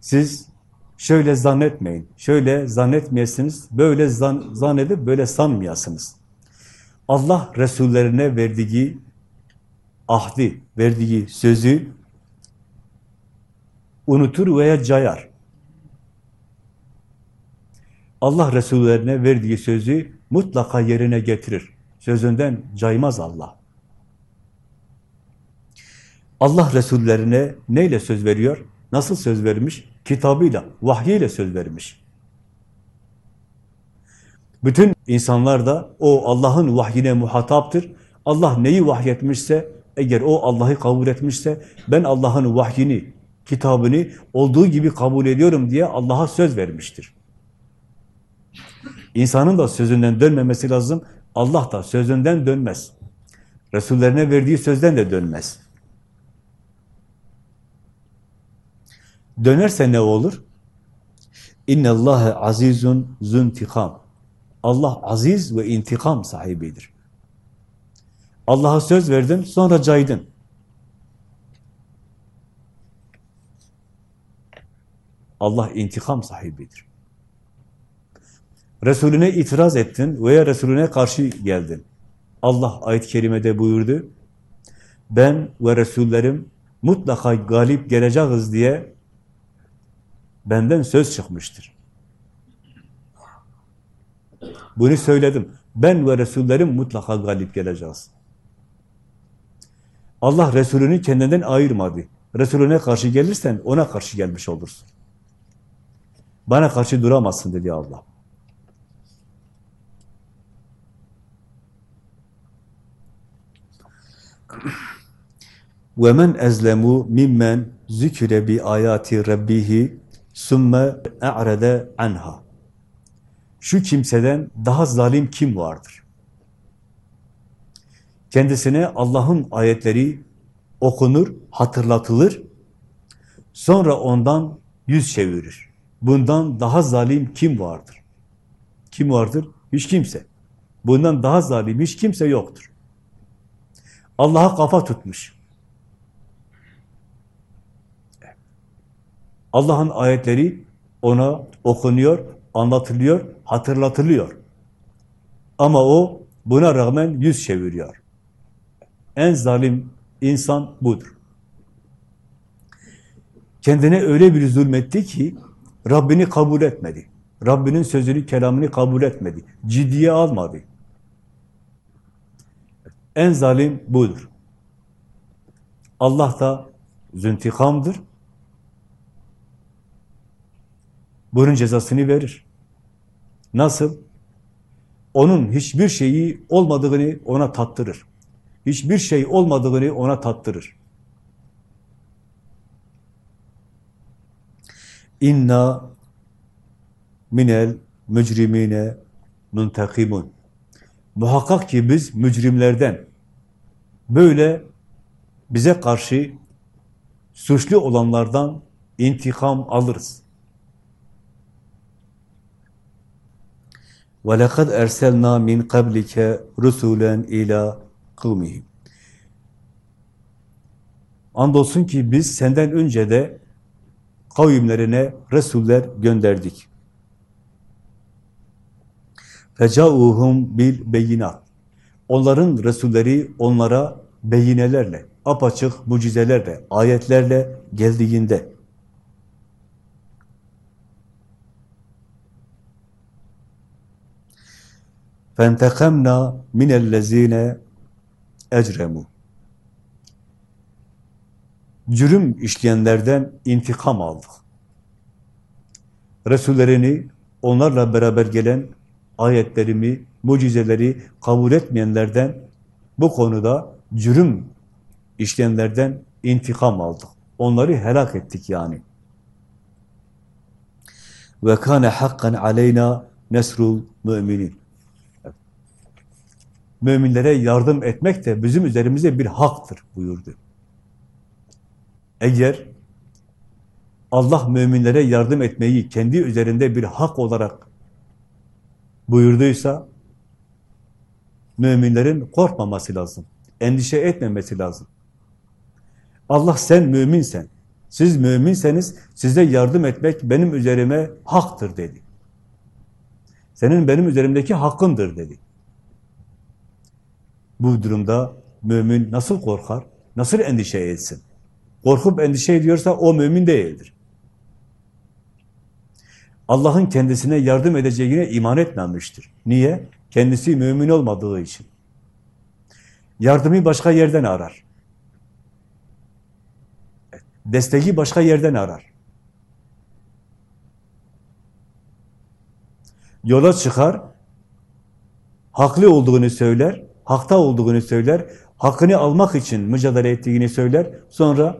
Siz şöyle zannetmeyin, şöyle zannetmeyesiniz, böyle zan, zannedip böyle sanmayasınız. Allah Resullerine verdiği ahdi, verdiği sözü unutur veya cayar. Allah Resullerine verdiği sözü mutlaka yerine getirir. Sözünden caymaz Allah. Allah Resullerine neyle söz veriyor? Nasıl söz vermiş? Kitabıyla, vahyiyle söz vermiş. Bütün insanlar da o Allah'ın vahyine muhataptır. Allah neyi vahyetmişse, eğer o Allah'ı kabul etmişse, ben Allah'ın vahyini, kitabını olduğu gibi kabul ediyorum diye Allah'a söz vermiştir. İnsanın da sözünden dönmemesi lazım. Allah da sözünden dönmez. Resullerine verdiği sözden de dönmez. Dönerse ne olur? İnne Allahe azizun zuntikam. Allah aziz ve intikam sahibidir. Allah'a söz verdin, sonra caydın. Allah intikam sahibidir. Resulüne itiraz ettin veya Resulüne karşı geldin. Allah ayet-i kerimede buyurdu. Ben ve Resullerim mutlaka galip geleceğiz diye benden söz çıkmıştır. Bunu söyledim. Ben ve Resullerim mutlaka galip geleceğiz. Allah Resulünü kendinden ayırmadı. Resulüne karşı gelirsen ona karşı gelmiş olursun. Bana karşı duramazsın dedi Allah. وَمَنْ اَزْلَمُوا مِمَّنْ ذُكِرَ بِآيَاتِ رَبِّهِ ثُمَّ اَعْرَدَ عَنْهَا Şu kimseden daha zalim kim vardır? Kendisine Allah'ın ayetleri okunur, hatırlatılır, sonra ondan yüz çevirir. Bundan daha zalim kim vardır? Kim vardır? Hiç kimse. Bundan daha zalim hiç kimse yoktur. Allah'a kafa tutmuş. Allah'ın ayetleri ona okunuyor, anlatılıyor, hatırlatılıyor. Ama o buna rağmen yüz çeviriyor. En zalim insan budur. Kendine öyle bir zulmetti ki Rabbini kabul etmedi. Rabbinin sözünü, kelamını kabul etmedi. Ciddiye almadı. En zalim budur. Allah da züntikamdır. Bunun cezasını verir. Nasıl? Onun hiçbir şeyi olmadığını ona tattırır. Hiçbir şey olmadığını ona tattırır. İnna minel mücrimine muntakimun. Muhakkak ki biz mücrimlerden böyle bize karşı suçlu olanlardan intikam alırız. وَلَقَدْ اَرْسَلْنَا مِنْ قَبْلِكَ رُسُولًا اِلَى قَوْمِهِمْ Andolsun ki biz senden önce de kavimlerine Resuller gönderdik. فَجَاءُهُمْ bil beyinat. Onların Resulleri onlara beyinelerle, apaçık mucizelerle, ayetlerle geldiğinde فَانْتَقَمْنَا مِنَ الَّذ۪ينَ اَجْرَمُوا Cürüm işleyenlerden intikam aldık. Resullerini, onlarla beraber gelen ayetlerimi, mucizeleri kabul etmeyenlerden bu konuda cürüm işleyenlerden intikam aldık. Onları helak ettik yani. Ve kâne hakkan aleyna nesrul müminin. Müminlere yardım etmek de bizim üzerimize bir haktır buyurdu. Eğer Allah müminlere yardım etmeyi kendi üzerinde bir hak olarak buyurduysa müminlerin korkmaması lazım. Endişe etmemesi lazım. Allah sen müminsen, Siz müminseniz size yardım etmek benim üzerime haktır dedi. Senin benim üzerimdeki hakkındır dedi. Bu durumda mümin nasıl korkar? Nasıl endişe etsin? Korkup endişe ediyorsa o mümin değildir. Allah'ın kendisine yardım edeceğine iman etmemiştir. Niye? Kendisi mümin olmadığı için. Yardımı başka yerden arar. Desteği başka yerden arar. Yola çıkar, haklı olduğunu söyler, hakta olduğunu söyler, hakkını almak için mücadele ettiğini söyler, sonra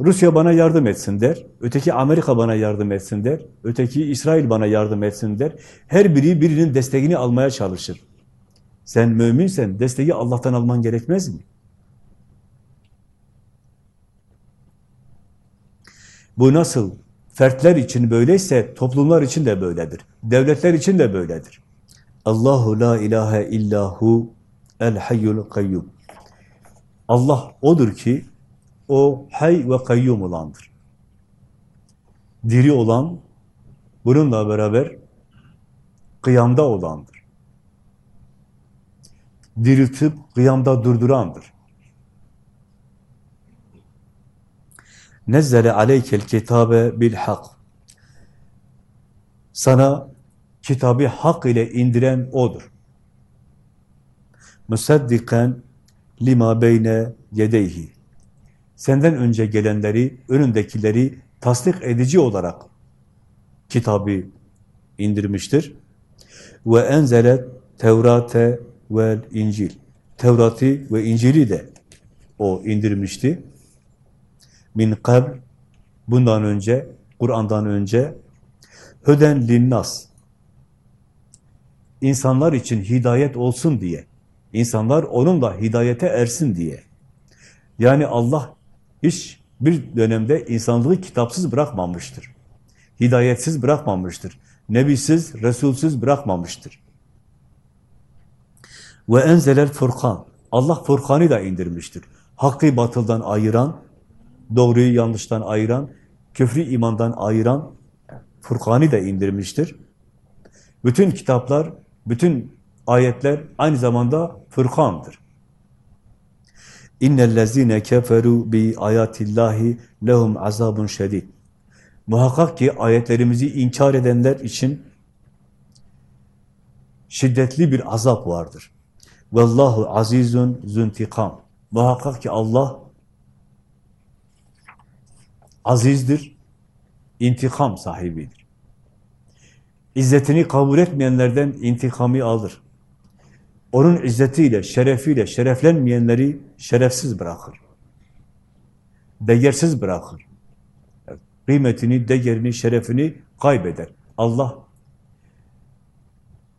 Rusya bana yardım etsin der, öteki Amerika bana yardım etsin der, öteki İsrail bana yardım etsin der. Her biri birinin desteğini almaya çalışır. Sen müminsen desteği Allah'tan alman gerekmez mi? Bu nasıl fertler için böyleyse toplumlar için de böyledir. Devletler için de böyledir. Allahu la ilahe illahu el hayyul kayyum. Allah odur ki o hay ve kayyum olandır. Diri olan, bununla beraber kıyamda olandır. Diriltip kıyamda durdurandır. Nezzele aleykel kitabe bil hak. Sana kitabı hak ile indiren O'dur. Musaddiken lima beyne yedeyhi. Senden önce gelenleri, önündekileri tasdik edici olarak kitabı indirmiştir. Ve enzelet Tevrate ve İncil. Tevrat'ı ve İncil'i de o indirmişti. Min kabl bundan önce, Kur'an'dan önce höden linnas insanlar için hidayet olsun diye, insanlar onunla hidayete ersin diye. Yani Allah hiç bir dönemde insanlığı kitapsız bırakmamıştır. Hidayetsiz bırakmamıştır. Nebisiz, Resulsüz bırakmamıştır. Ve enzelel furkan. Allah Furkan'ı da indirmiştir. Hakkı batıldan ayıran, doğruyu yanlıştan ayıran, küfrü imandan ayıran Furkan'ı da indirmiştir. Bütün kitaplar, bütün ayetler aynı zamanda Furkan'dır. İnnellezîne keferu bi ayatillahi lehum azabun şedid. Muhakkak ki ayetlerimizi inkar edenler için şiddetli bir azap vardır. Vallahu azizun zuntikam. Muhakkak ki Allah azizdir, intikam sahibidir. İzzetini kabul etmeyenlerden intikamı alır. Onun izzetiyle, şerefiyle şereflenmeyenleri şerefsiz bırakır. Değersiz bırakır. Kıymetini, değerini, şerefini kaybeder. Allah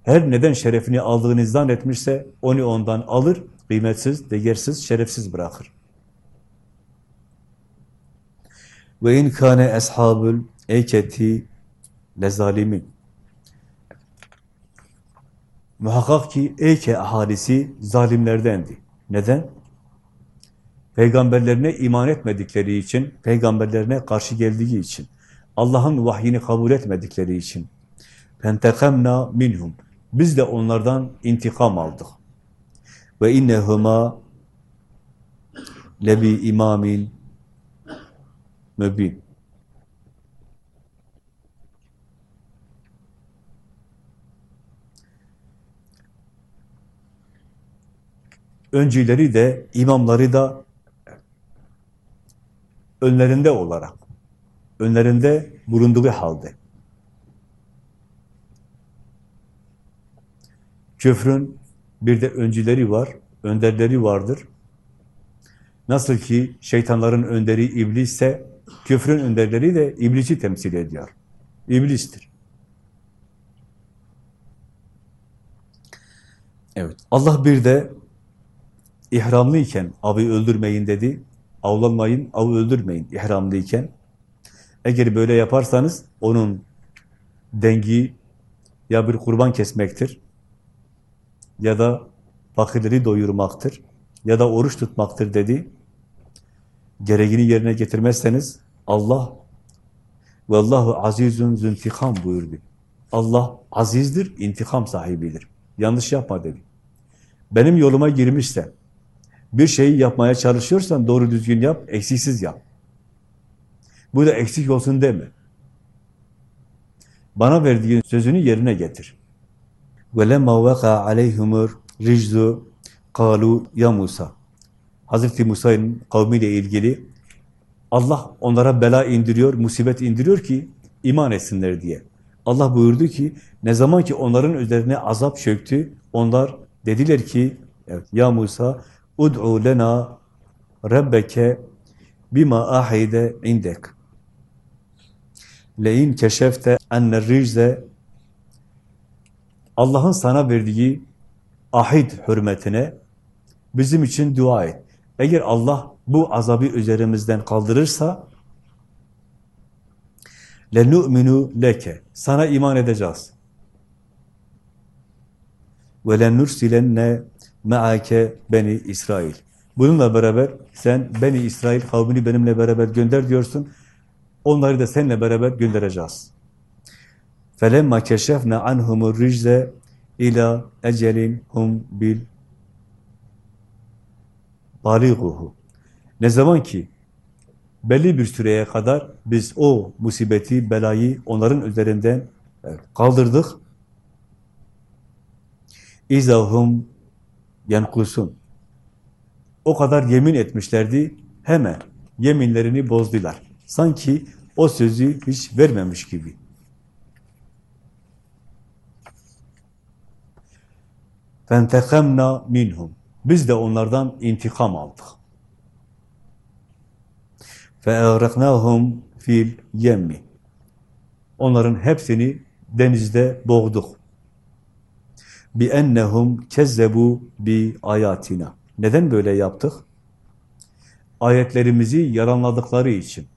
her neden şerefini aldığını zannetmişse onu ondan alır, kıymetsiz, değersiz, şerefsiz bırakır. Ve in kâne eshabul eyketi lezalimin. Muhakkak ki Eyke ahalisi zalimlerdendi. Neden? Peygamberlerine iman etmedikleri için, peygamberlerine karşı geldiği için, Allah'ın vahyini kabul etmedikleri için. Pentekemna minhum. Biz de onlardan intikam aldık. Ve innehuma lebi imamin mübin. Öncüleri de, imamları da önlerinde olarak, önlerinde bulunduğu halde. Küfrün bir de öncüleri var, önderleri vardır. Nasıl ki şeytanların önderi iblisse, küfrün önderleri de iblisi temsil ediyor. İblistir. Evet, Allah bir de ihramlıyken avı öldürmeyin dedi. Avlanmayın, avı öldürmeyin ihramlıyken. Eğer böyle yaparsanız onun dengi ya bir kurban kesmektir ya da fakirleri doyurmaktır ya da oruç tutmaktır dedi. gereğini yerine getirmezseniz Allah Vallahu azizun züntikam buyurdu. Allah azizdir, intikam sahibidir. Yanlış yapma dedi. Benim yoluma girmişsen, bir şeyi yapmaya çalışıyorsan doğru düzgün yap, eksiksiz yap. Bu da eksik olsun deme. Bana verdiğin sözünü yerine getir. وَلَمَّا وَقَى عَلَيْهُمُ الرِّجْزُ قَالُوا ya Musa. Hazreti Musa'nın kavmiyle ilgili Allah onlara bela indiriyor, musibet indiriyor ki iman etsinler diye. Allah buyurdu ki ne zaman ki onların üzerine azap çöktü, onlar dediler ki evet, ya Musa Ud'u lena rabbeke bima ahide indek. Leyin keşefte enne rizde Allah'ın sana verdiği ahid hürmetine bizim için dua et. Eğer Allah bu azabı üzerimizden kaldırırsa lenu'minu leke sana iman edeceğiz. Ve lenursilenne me'ake beni İsrail. Bununla beraber sen beni İsrail kavmini benimle beraber gönder diyorsun. Onları da seninle beraber göndereceğiz. فَلَمَّا كَشَفْنَا عَنْهُمُ الرِّجْزَ اِلَى اَجَلٍ hum bil baliguhu. Ne zaman ki belli bir süreye kadar biz o musibeti, belayı onların üzerinden kaldırdık. İzahum yankusun. O kadar yemin etmişlerdi, hemen yeminlerini bozdular. Sanki o sözü hiç vermemiş gibi. فَانْتَقَمْنَا minhum. Biz de onlardan intikam aldık. فَاَغْرَقْنَاهُمْ fil yemmi. Onların hepsini denizde boğduk. bi ennehumkezzebu bi ayatina. Neden böyle yaptık? Ayetlerimizi yaranladıkları için.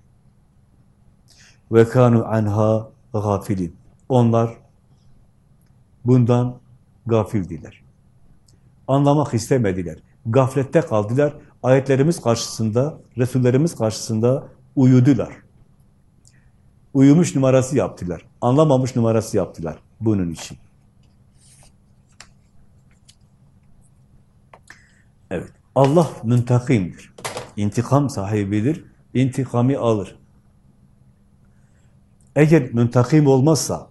Ve kanu anha gafilin. Onlar bundan gafildiler. Anlamak istemediler. Gaflette kaldılar. Ayetlerimiz karşısında, Resullerimiz karşısında uyudular. Uyumuş numarası yaptılar. Anlamamış numarası yaptılar bunun için. Evet. Allah müntakimdir. İntikam sahibidir. İntikamı alır. Eğer müntakim olmazsa,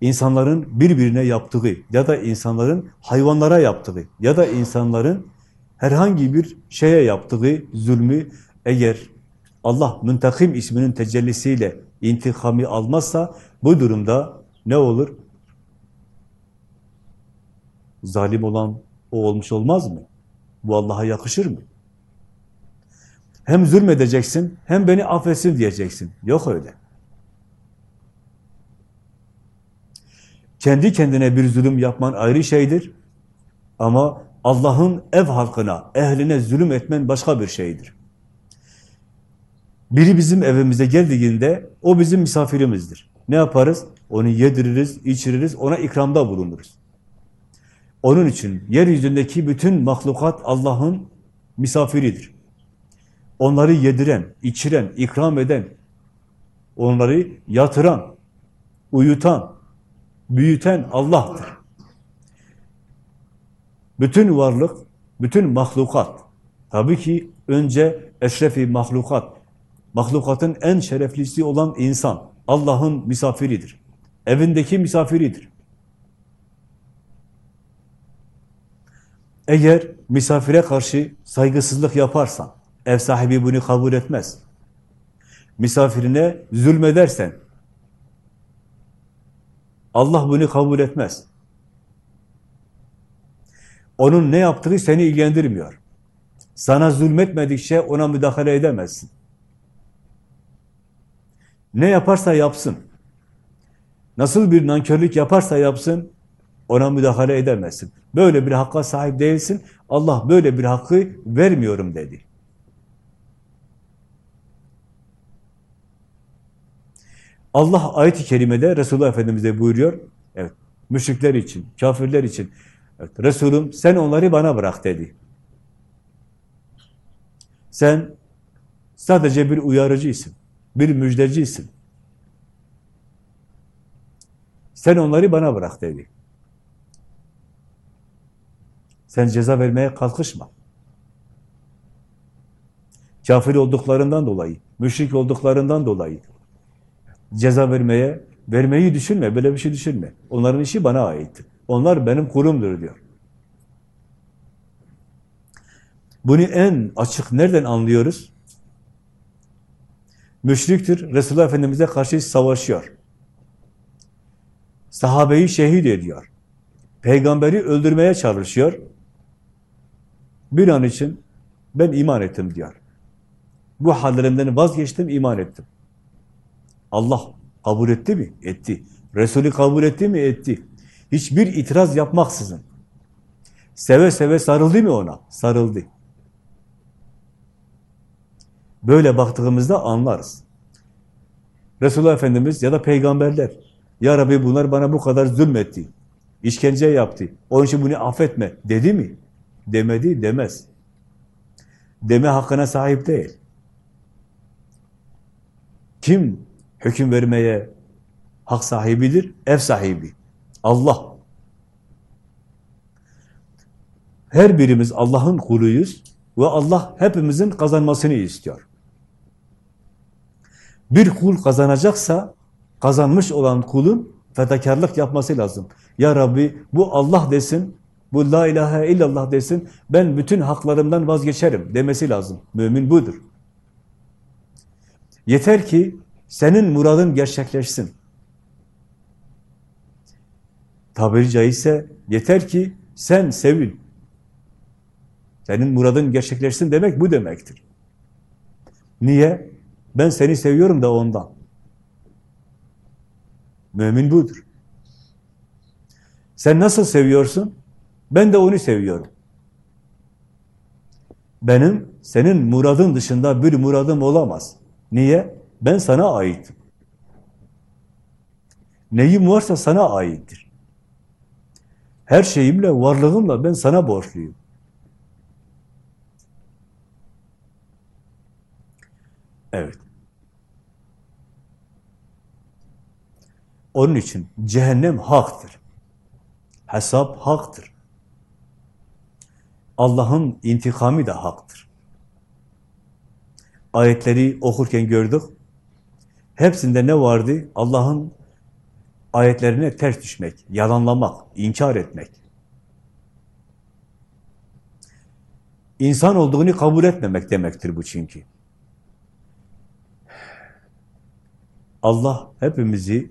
insanların birbirine yaptığı ya da insanların hayvanlara yaptığı ya da insanların herhangi bir şeye yaptığı zulmü eğer Allah müntakim isminin tecellisiyle intikamı almazsa bu durumda ne olur? Zalim olan o olmuş olmaz mı? Bu Allah'a yakışır mı? Hem zulmedeceksin hem beni affetsin diyeceksin. Yok öyle. Kendi kendine bir zulüm yapman ayrı şeydir. Ama Allah'ın ev halkına, ehline zulüm etmen başka bir şeydir. Biri bizim evimize geldiğinde o bizim misafirimizdir. Ne yaparız? Onu yediririz, içiririz, ona ikramda bulunuruz. Onun için yeryüzündeki bütün mahlukat Allah'ın misafiridir. Onları yediren, içiren, ikram eden, onları yatıran, uyutan, büyüten Allah'tır. Bütün varlık, bütün mahlukat, tabii ki önce eşrefi mahlukat, mahlukatın en şereflisi olan insan, Allah'ın misafiridir. Evindeki misafiridir. Eğer misafire karşı saygısızlık yaparsan, ev sahibi bunu kabul etmez. Misafirine zulmedersen, Allah bunu kabul etmez. Onun ne yaptığı seni ilgilendirmiyor. Sana zulmetmedikçe ona müdahale edemezsin. Ne yaparsa yapsın. Nasıl bir nankörlük yaparsa yapsın, ona müdahale edemezsin. Böyle bir hakka sahip değilsin. Allah böyle bir hakkı vermiyorum dedi. Allah ayet-i kerimede Resulullah Efendimiz'e buyuruyor. Evet, müşrikler için, kafirler için. Evet, Resulüm sen onları bana bırak dedi. Sen sadece bir uyarıcıysın, bir müjdecisin. Sen onları bana bırak dedi. Sen ceza vermeye kalkışma. Kafir olduklarından dolayı, müşrik olduklarından dolayı ceza vermeye, vermeyi düşünme, böyle bir şey düşünme. Onların işi bana aittir. Onlar benim kulumdur diyor. Bunu en açık nereden anlıyoruz? Müşriktir, Resulullah Efendimiz'e karşı savaşıyor. Sahabeyi şehit ediyor. Peygamberi öldürmeye çalışıyor. Bir an için ben iman ettim diyor. Bu hallerimden vazgeçtim, iman ettim. Allah kabul etti mi? Etti. Resulü kabul etti mi? Etti. Hiçbir itiraz yapmaksızın. Seve seve sarıldı mı ona? Sarıldı. Böyle baktığımızda anlarız. Resulullah Efendimiz ya da peygamberler, Ya Rabbi bunlar bana bu kadar zulmetti, işkence yaptı, onun için bunu affetme dedi mi? Demedi, demez. Deme hakkına sahip değil. Kim hüküm vermeye hak sahibidir? Ev sahibi. Allah. Her birimiz Allah'ın kuluyuz ve Allah hepimizin kazanmasını istiyor. Bir kul kazanacaksa kazanmış olan kulun fedakarlık yapması lazım. Ya Rabbi bu Allah desin, bu la ilahe illallah desin, ben bütün haklarımdan vazgeçerim demesi lazım. Mümin budur. Yeter ki senin muradın gerçekleşsin. Tabiri caizse yeter ki sen sevil. Senin muradın gerçekleşsin demek bu demektir. Niye? Ben seni seviyorum da ondan. Mümin budur. Sen nasıl seviyorsun? Ben de onu seviyorum. Benim senin muradın dışında bir muradım olamaz. Niye? Ben sana aitim. Neyim varsa sana aittir. Her şeyimle, varlığımla ben sana borçluyum. Evet. Onun için cehennem haktır. Hesap haktır. Allah'ın intikamı da haktır. Ayetleri okurken gördük. Hepsinde ne vardı? Allah'ın ayetlerine ters düşmek, yalanlamak, inkar etmek. İnsan olduğunu kabul etmemek demektir bu çünkü. Allah hepimizi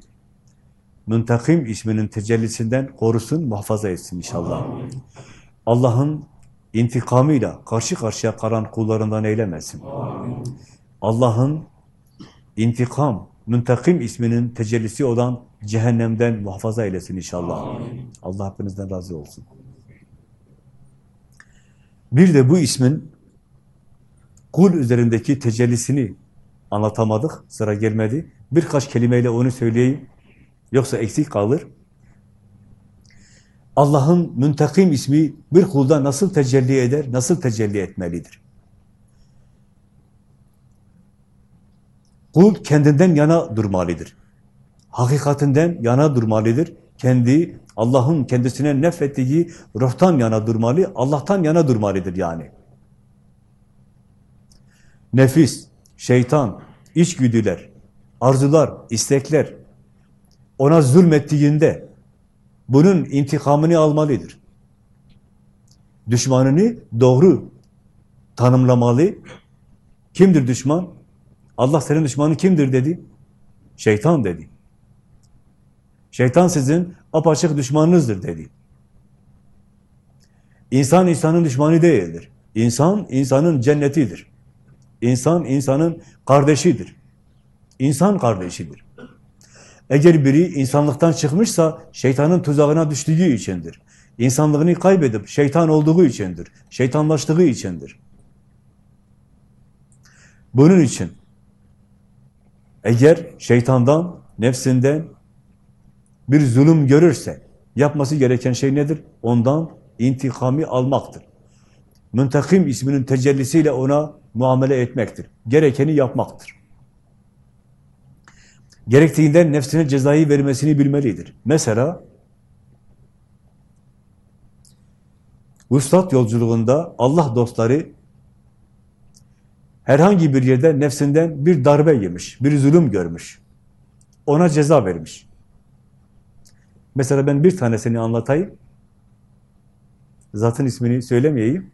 Müntakim isminin tecellisinden korusun, muhafaza etsin inşallah. Allah'ın intikamıyla karşı karşıya kalan kullarından eylemesin. Allah'ın intikam, Müntakim isminin tecellisi olan cehennemden muhafaza eylesin inşallah. Amin. Allah hepinizden razı olsun. Bir de bu ismin kul üzerindeki tecellisini anlatamadık, sıra gelmedi. Birkaç kelimeyle onu söyleyeyim. Yoksa eksik kalır. Allah'ın müntakim ismi bir kulda nasıl tecelli eder, nasıl tecelli etmelidir? Kul kendinden yana durmalıdır. Hakikatinden yana durmalıdır. Kendi, Allah'ın kendisine nefrettiği ruhtan yana durmalı, Allah'tan yana durmalıdır yani. Nefis, şeytan, içgüdüler, arzular, istekler ona zulmettiğinde bunun intikamını almalıdır. Düşmanını doğru tanımlamalı. Kimdir düşman? Allah senin düşmanın kimdir dedi? Şeytan dedi. Şeytan sizin apaçık düşmanınızdır dedi. İnsan insanın düşmanı değildir. İnsan insanın cennetidir. İnsan insanın kardeşidir. İnsan kardeşidir. Eğer biri insanlıktan çıkmışsa şeytanın tuzağına düştüğü içindir. İnsanlığını kaybedip şeytan olduğu içindir. Şeytanlaştığı içindir. Bunun için eğer şeytandan, nefsinden bir zulüm görürse yapması gereken şey nedir? Ondan intikamı almaktır. Müntekim isminin tecellisiyle ona muamele etmektir. Gerekeni yapmaktır. Gerektiğinde nefsine cezayı vermesini bilmelidir. Mesela Vuslat yolculuğunda Allah dostları herhangi bir yerde nefsinden bir darbe yemiş, bir zulüm görmüş. Ona ceza vermiş. Mesela ben bir tanesini anlatayım. Zatın ismini söylemeyeyim.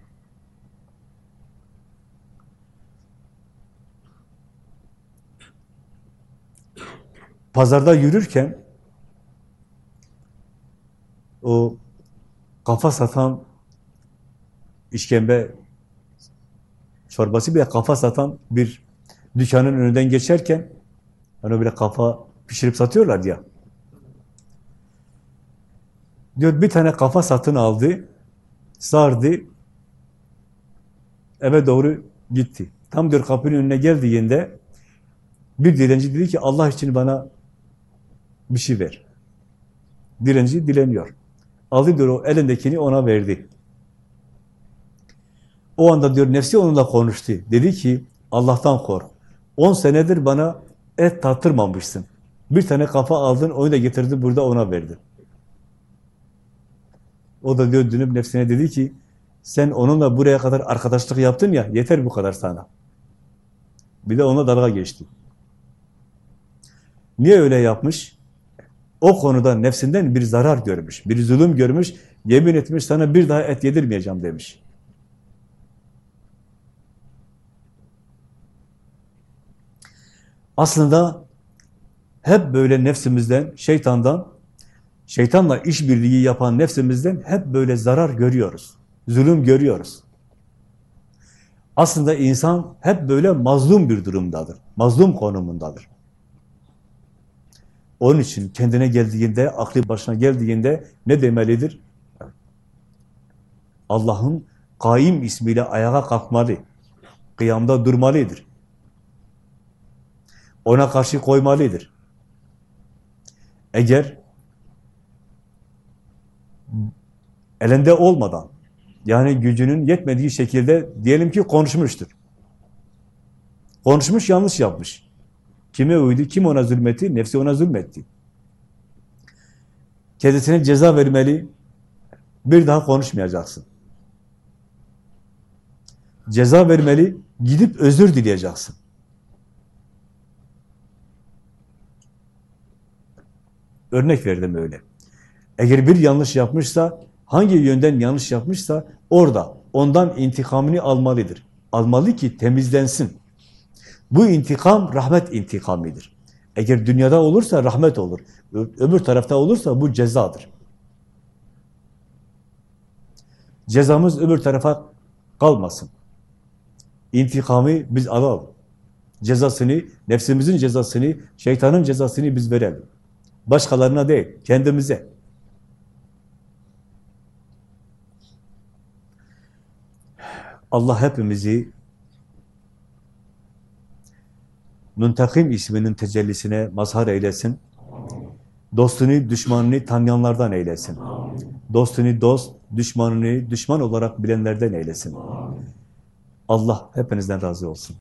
Pazarda yürürken o kafa satan işkembe çorbası bile kafa satan bir dükkanın önünden geçerken hani böyle kafa pişirip satıyorlar ya. Diyor bir tane kafa satın aldı, sardı, eve doğru gitti. Tam diyor kapının önüne geldiğinde bir dilenci dedi ki Allah için bana bir şey ver. Dilenci dileniyor. Aldı diyor o elindekini ona verdi. O anda diyor nefsi onunla konuştu. Dedi ki Allah'tan kork. 10 senedir bana et tattırmamışsın. Bir tane kafa aldın, onu da getirdi burada ona verdi. O da diyor dönüp nefsine dedi ki sen onunla buraya kadar arkadaşlık yaptın ya yeter bu kadar sana. Bir de ona dalga geçti. Niye öyle yapmış? O konuda nefsinden bir zarar görmüş, bir zulüm görmüş, yemin etmiş sana bir daha et yedirmeyeceğim demiş. Aslında hep böyle nefsimizden, şeytandan, şeytanla işbirliği yapan nefsimizden hep böyle zarar görüyoruz. Zulüm görüyoruz. Aslında insan hep böyle mazlum bir durumdadır. Mazlum konumundadır. Onun için kendine geldiğinde, aklı başına geldiğinde ne demelidir? Allah'ın kaim ismiyle ayağa kalkmalı. Kıyamda durmalıdır. Ona karşı koymalıdır. Eğer elinde olmadan, yani gücünün yetmediği şekilde diyelim ki konuşmuştur. Konuşmuş, yanlış yapmış. Kime uydu, kim ona zulmetti? Nefsi ona zulmetti. Kendisine ceza vermeli, bir daha konuşmayacaksın. Ceza vermeli, gidip özür dileyeceksin. Örnek verdim öyle. Eğer bir yanlış yapmışsa, hangi yönden yanlış yapmışsa orada ondan intikamını almalıdır. Almalı ki temizlensin. Bu intikam rahmet intikamidir. Eğer dünyada olursa rahmet olur. Öbür tarafta olursa bu cezadır. Cezamız öbür tarafa kalmasın. İntikamı biz alalım. Cezasını, nefsimizin cezasını, şeytanın cezasını biz verelim. Başkalarına değil, kendimize. Allah hepimizi Müntakim isminin tecellisine mazhar eylesin. Dostunu, düşmanını tanıyanlardan eylesin. Dostunu dost, düşmanını düşman olarak bilenlerden eylesin. Allah hepinizden razı olsun.